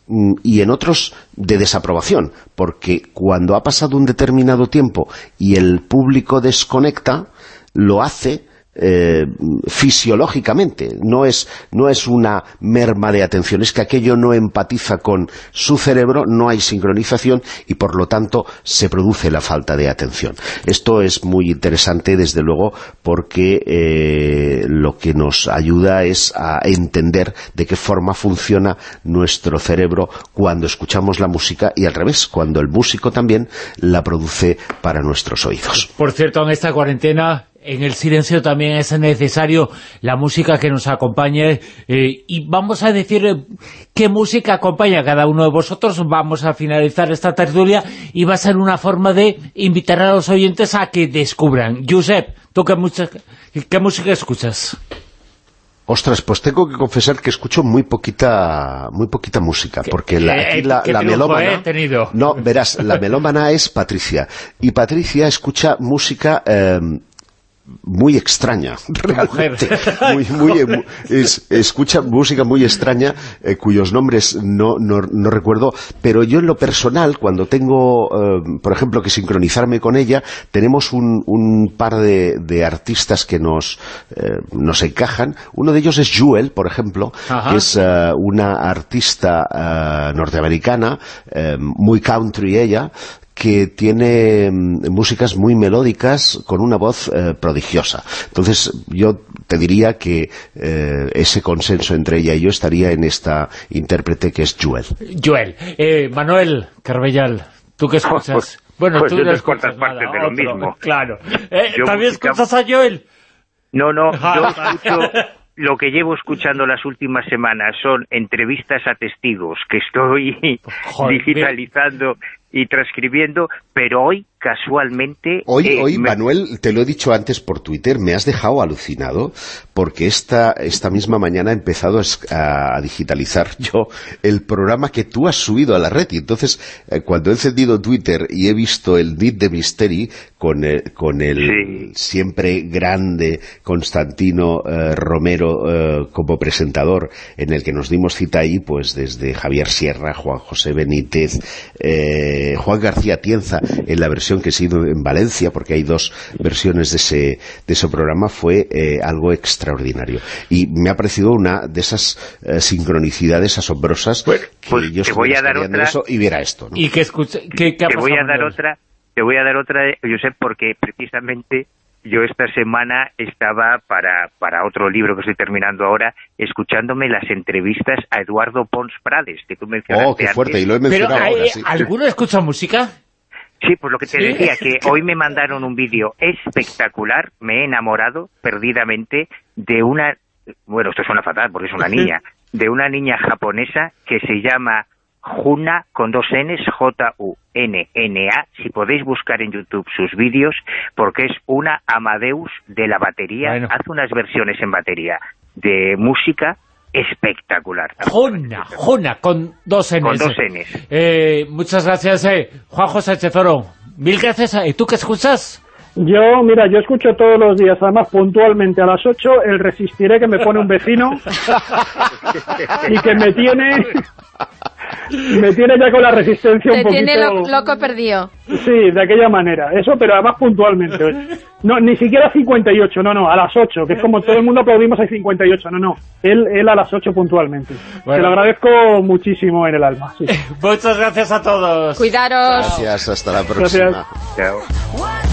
B: y en otros de desaprobación, porque cuando ha pasado un determinado tiempo y el público desconecta, lo hace eh, fisiológicamente, no es, no es una merma de atención, es que aquello no empatiza con su cerebro, no hay sincronización y por lo tanto se produce la falta de atención. Esto es muy interesante desde luego porque eh, lo que nos ayuda es a entender de qué forma funciona nuestro cerebro cuando escuchamos la música y al revés, cuando el músico también la produce para nuestros oídos.
A: Por cierto, en esta cuarentena en el silencio también es necesario la música que nos acompañe eh, y vamos a decir eh, qué música acompaña a cada uno de vosotros. Vamos a finalizar esta tertulia y va a ser una forma de invitar a los oyentes a que descubran. Josep, ¿tú qué, qué música escuchas?
B: Ostras, pues tengo que confesar que escucho muy poquita muy poquita música, porque la, aquí la, la melómana... No, verás, la melómana es Patricia, y Patricia escucha música... Eh, muy extraña, [laughs] realmente. [laughs] Muy, muy, escucha música muy extraña, eh, cuyos nombres no, no, no, recuerdo, pero yo en lo personal, cuando tengo, eh, por ejemplo, que sincronizarme con ella, tenemos un, un par de, de, artistas que nos, eh, nos encajan. Uno de ellos es Jewel, por ejemplo, que es una artista norteamericana, muy country ella, que tiene mm, músicas muy melódicas con una voz eh, prodigiosa. Entonces yo te diría que eh, ese consenso entre ella y yo estaría en esta intérprete que es Joel.
A: Joel. Eh, Manuel Carbellal, ¿tú qué [laughs] escuchas? Pues,
D: bueno, pues tú no escuchas partes de lo mismo.
A: Claro. [laughs] ¿También escuchas a Joel?
D: No, no, [laughs] yo escucho lo que llevo escuchando las últimas semanas son entrevistas a testigos que estoy digitalizando y transcribiendo, pero hoy casualmente...
B: Hoy, eh, hoy Manuel, te lo he dicho antes por Twitter, me has dejado alucinado porque esta, esta misma mañana he empezado a, digitalizar [laughs] yo el programa que tú has subido a la red. Y entonces eh, cuando he encendido Twitter y he visto el beat de Misteri con el, con el siempre grande Constantino eh, Romero como presentador en el que nos dimos cita ahí, pues desde Javier Sierra, Juan José Benítez, Juan García Tienza en la versión que he ido en Valencia, porque hay dos versiones de ese, de ese programa, fue eh, algo extraordinario. Y me ha parecido una de esas eh, sincronicidades asombrosas
D: que pues yo te voy a dar otra
B: y viera esto.
A: ¿Y que escuche, qué,
D: te voy a dar otra, te voy a dar otra, Josep, porque precisamente yo esta semana estaba para, para otro libro que estoy terminando ahora, escuchándome las entrevistas a Eduardo Pons Prades, que tú mencionaste
B: Oh, qué fuerte, y lo he mencionado ahora,
A: ¿Alguno escucha música?
D: Sí, pues lo que te decía, que hoy me mandaron un vídeo espectacular, me he enamorado perdidamente de una, bueno, esto suena fatal porque es una niña, de una niña japonesa que se llama Juna con dos Ns, J-U-N-N-A, si podéis buscar en YouTube sus vídeos, porque es una Amadeus de la batería,
A: Bueno.
D: hace unas versiones en batería de música espectacular.
A: Jona, Jona, con dos Ns.
D: Con dos Ns.
A: Eh, muchas gracias, eh, Juanjo Sánchez Oro. Mil gracias. eh, ¿Tú qué escuchas?
E: Yo, mira, yo escucho todos los días, además puntualmente a las 8, el resistiré que me pone un vecino y que me tiene me tiene ya con la resistencia un
C: Te
E: poquito...
C: tiene lo- loco perdido.
E: Sí, de aquella manera. Eso, pero además puntualmente. No, ni siquiera 58, no, no, a las 8, que es como todo el mundo aplaudimos a 58, no, no. Él, él a las 8 puntualmente.
A: Bueno.
E: Te lo agradezco muchísimo en el alma. sí. [laughs]
A: Muchas gracias a todos.
C: Cuidaros.
B: Gracias, hasta la
E: Gracias.
B: próxima.
D: Chao.
G: What's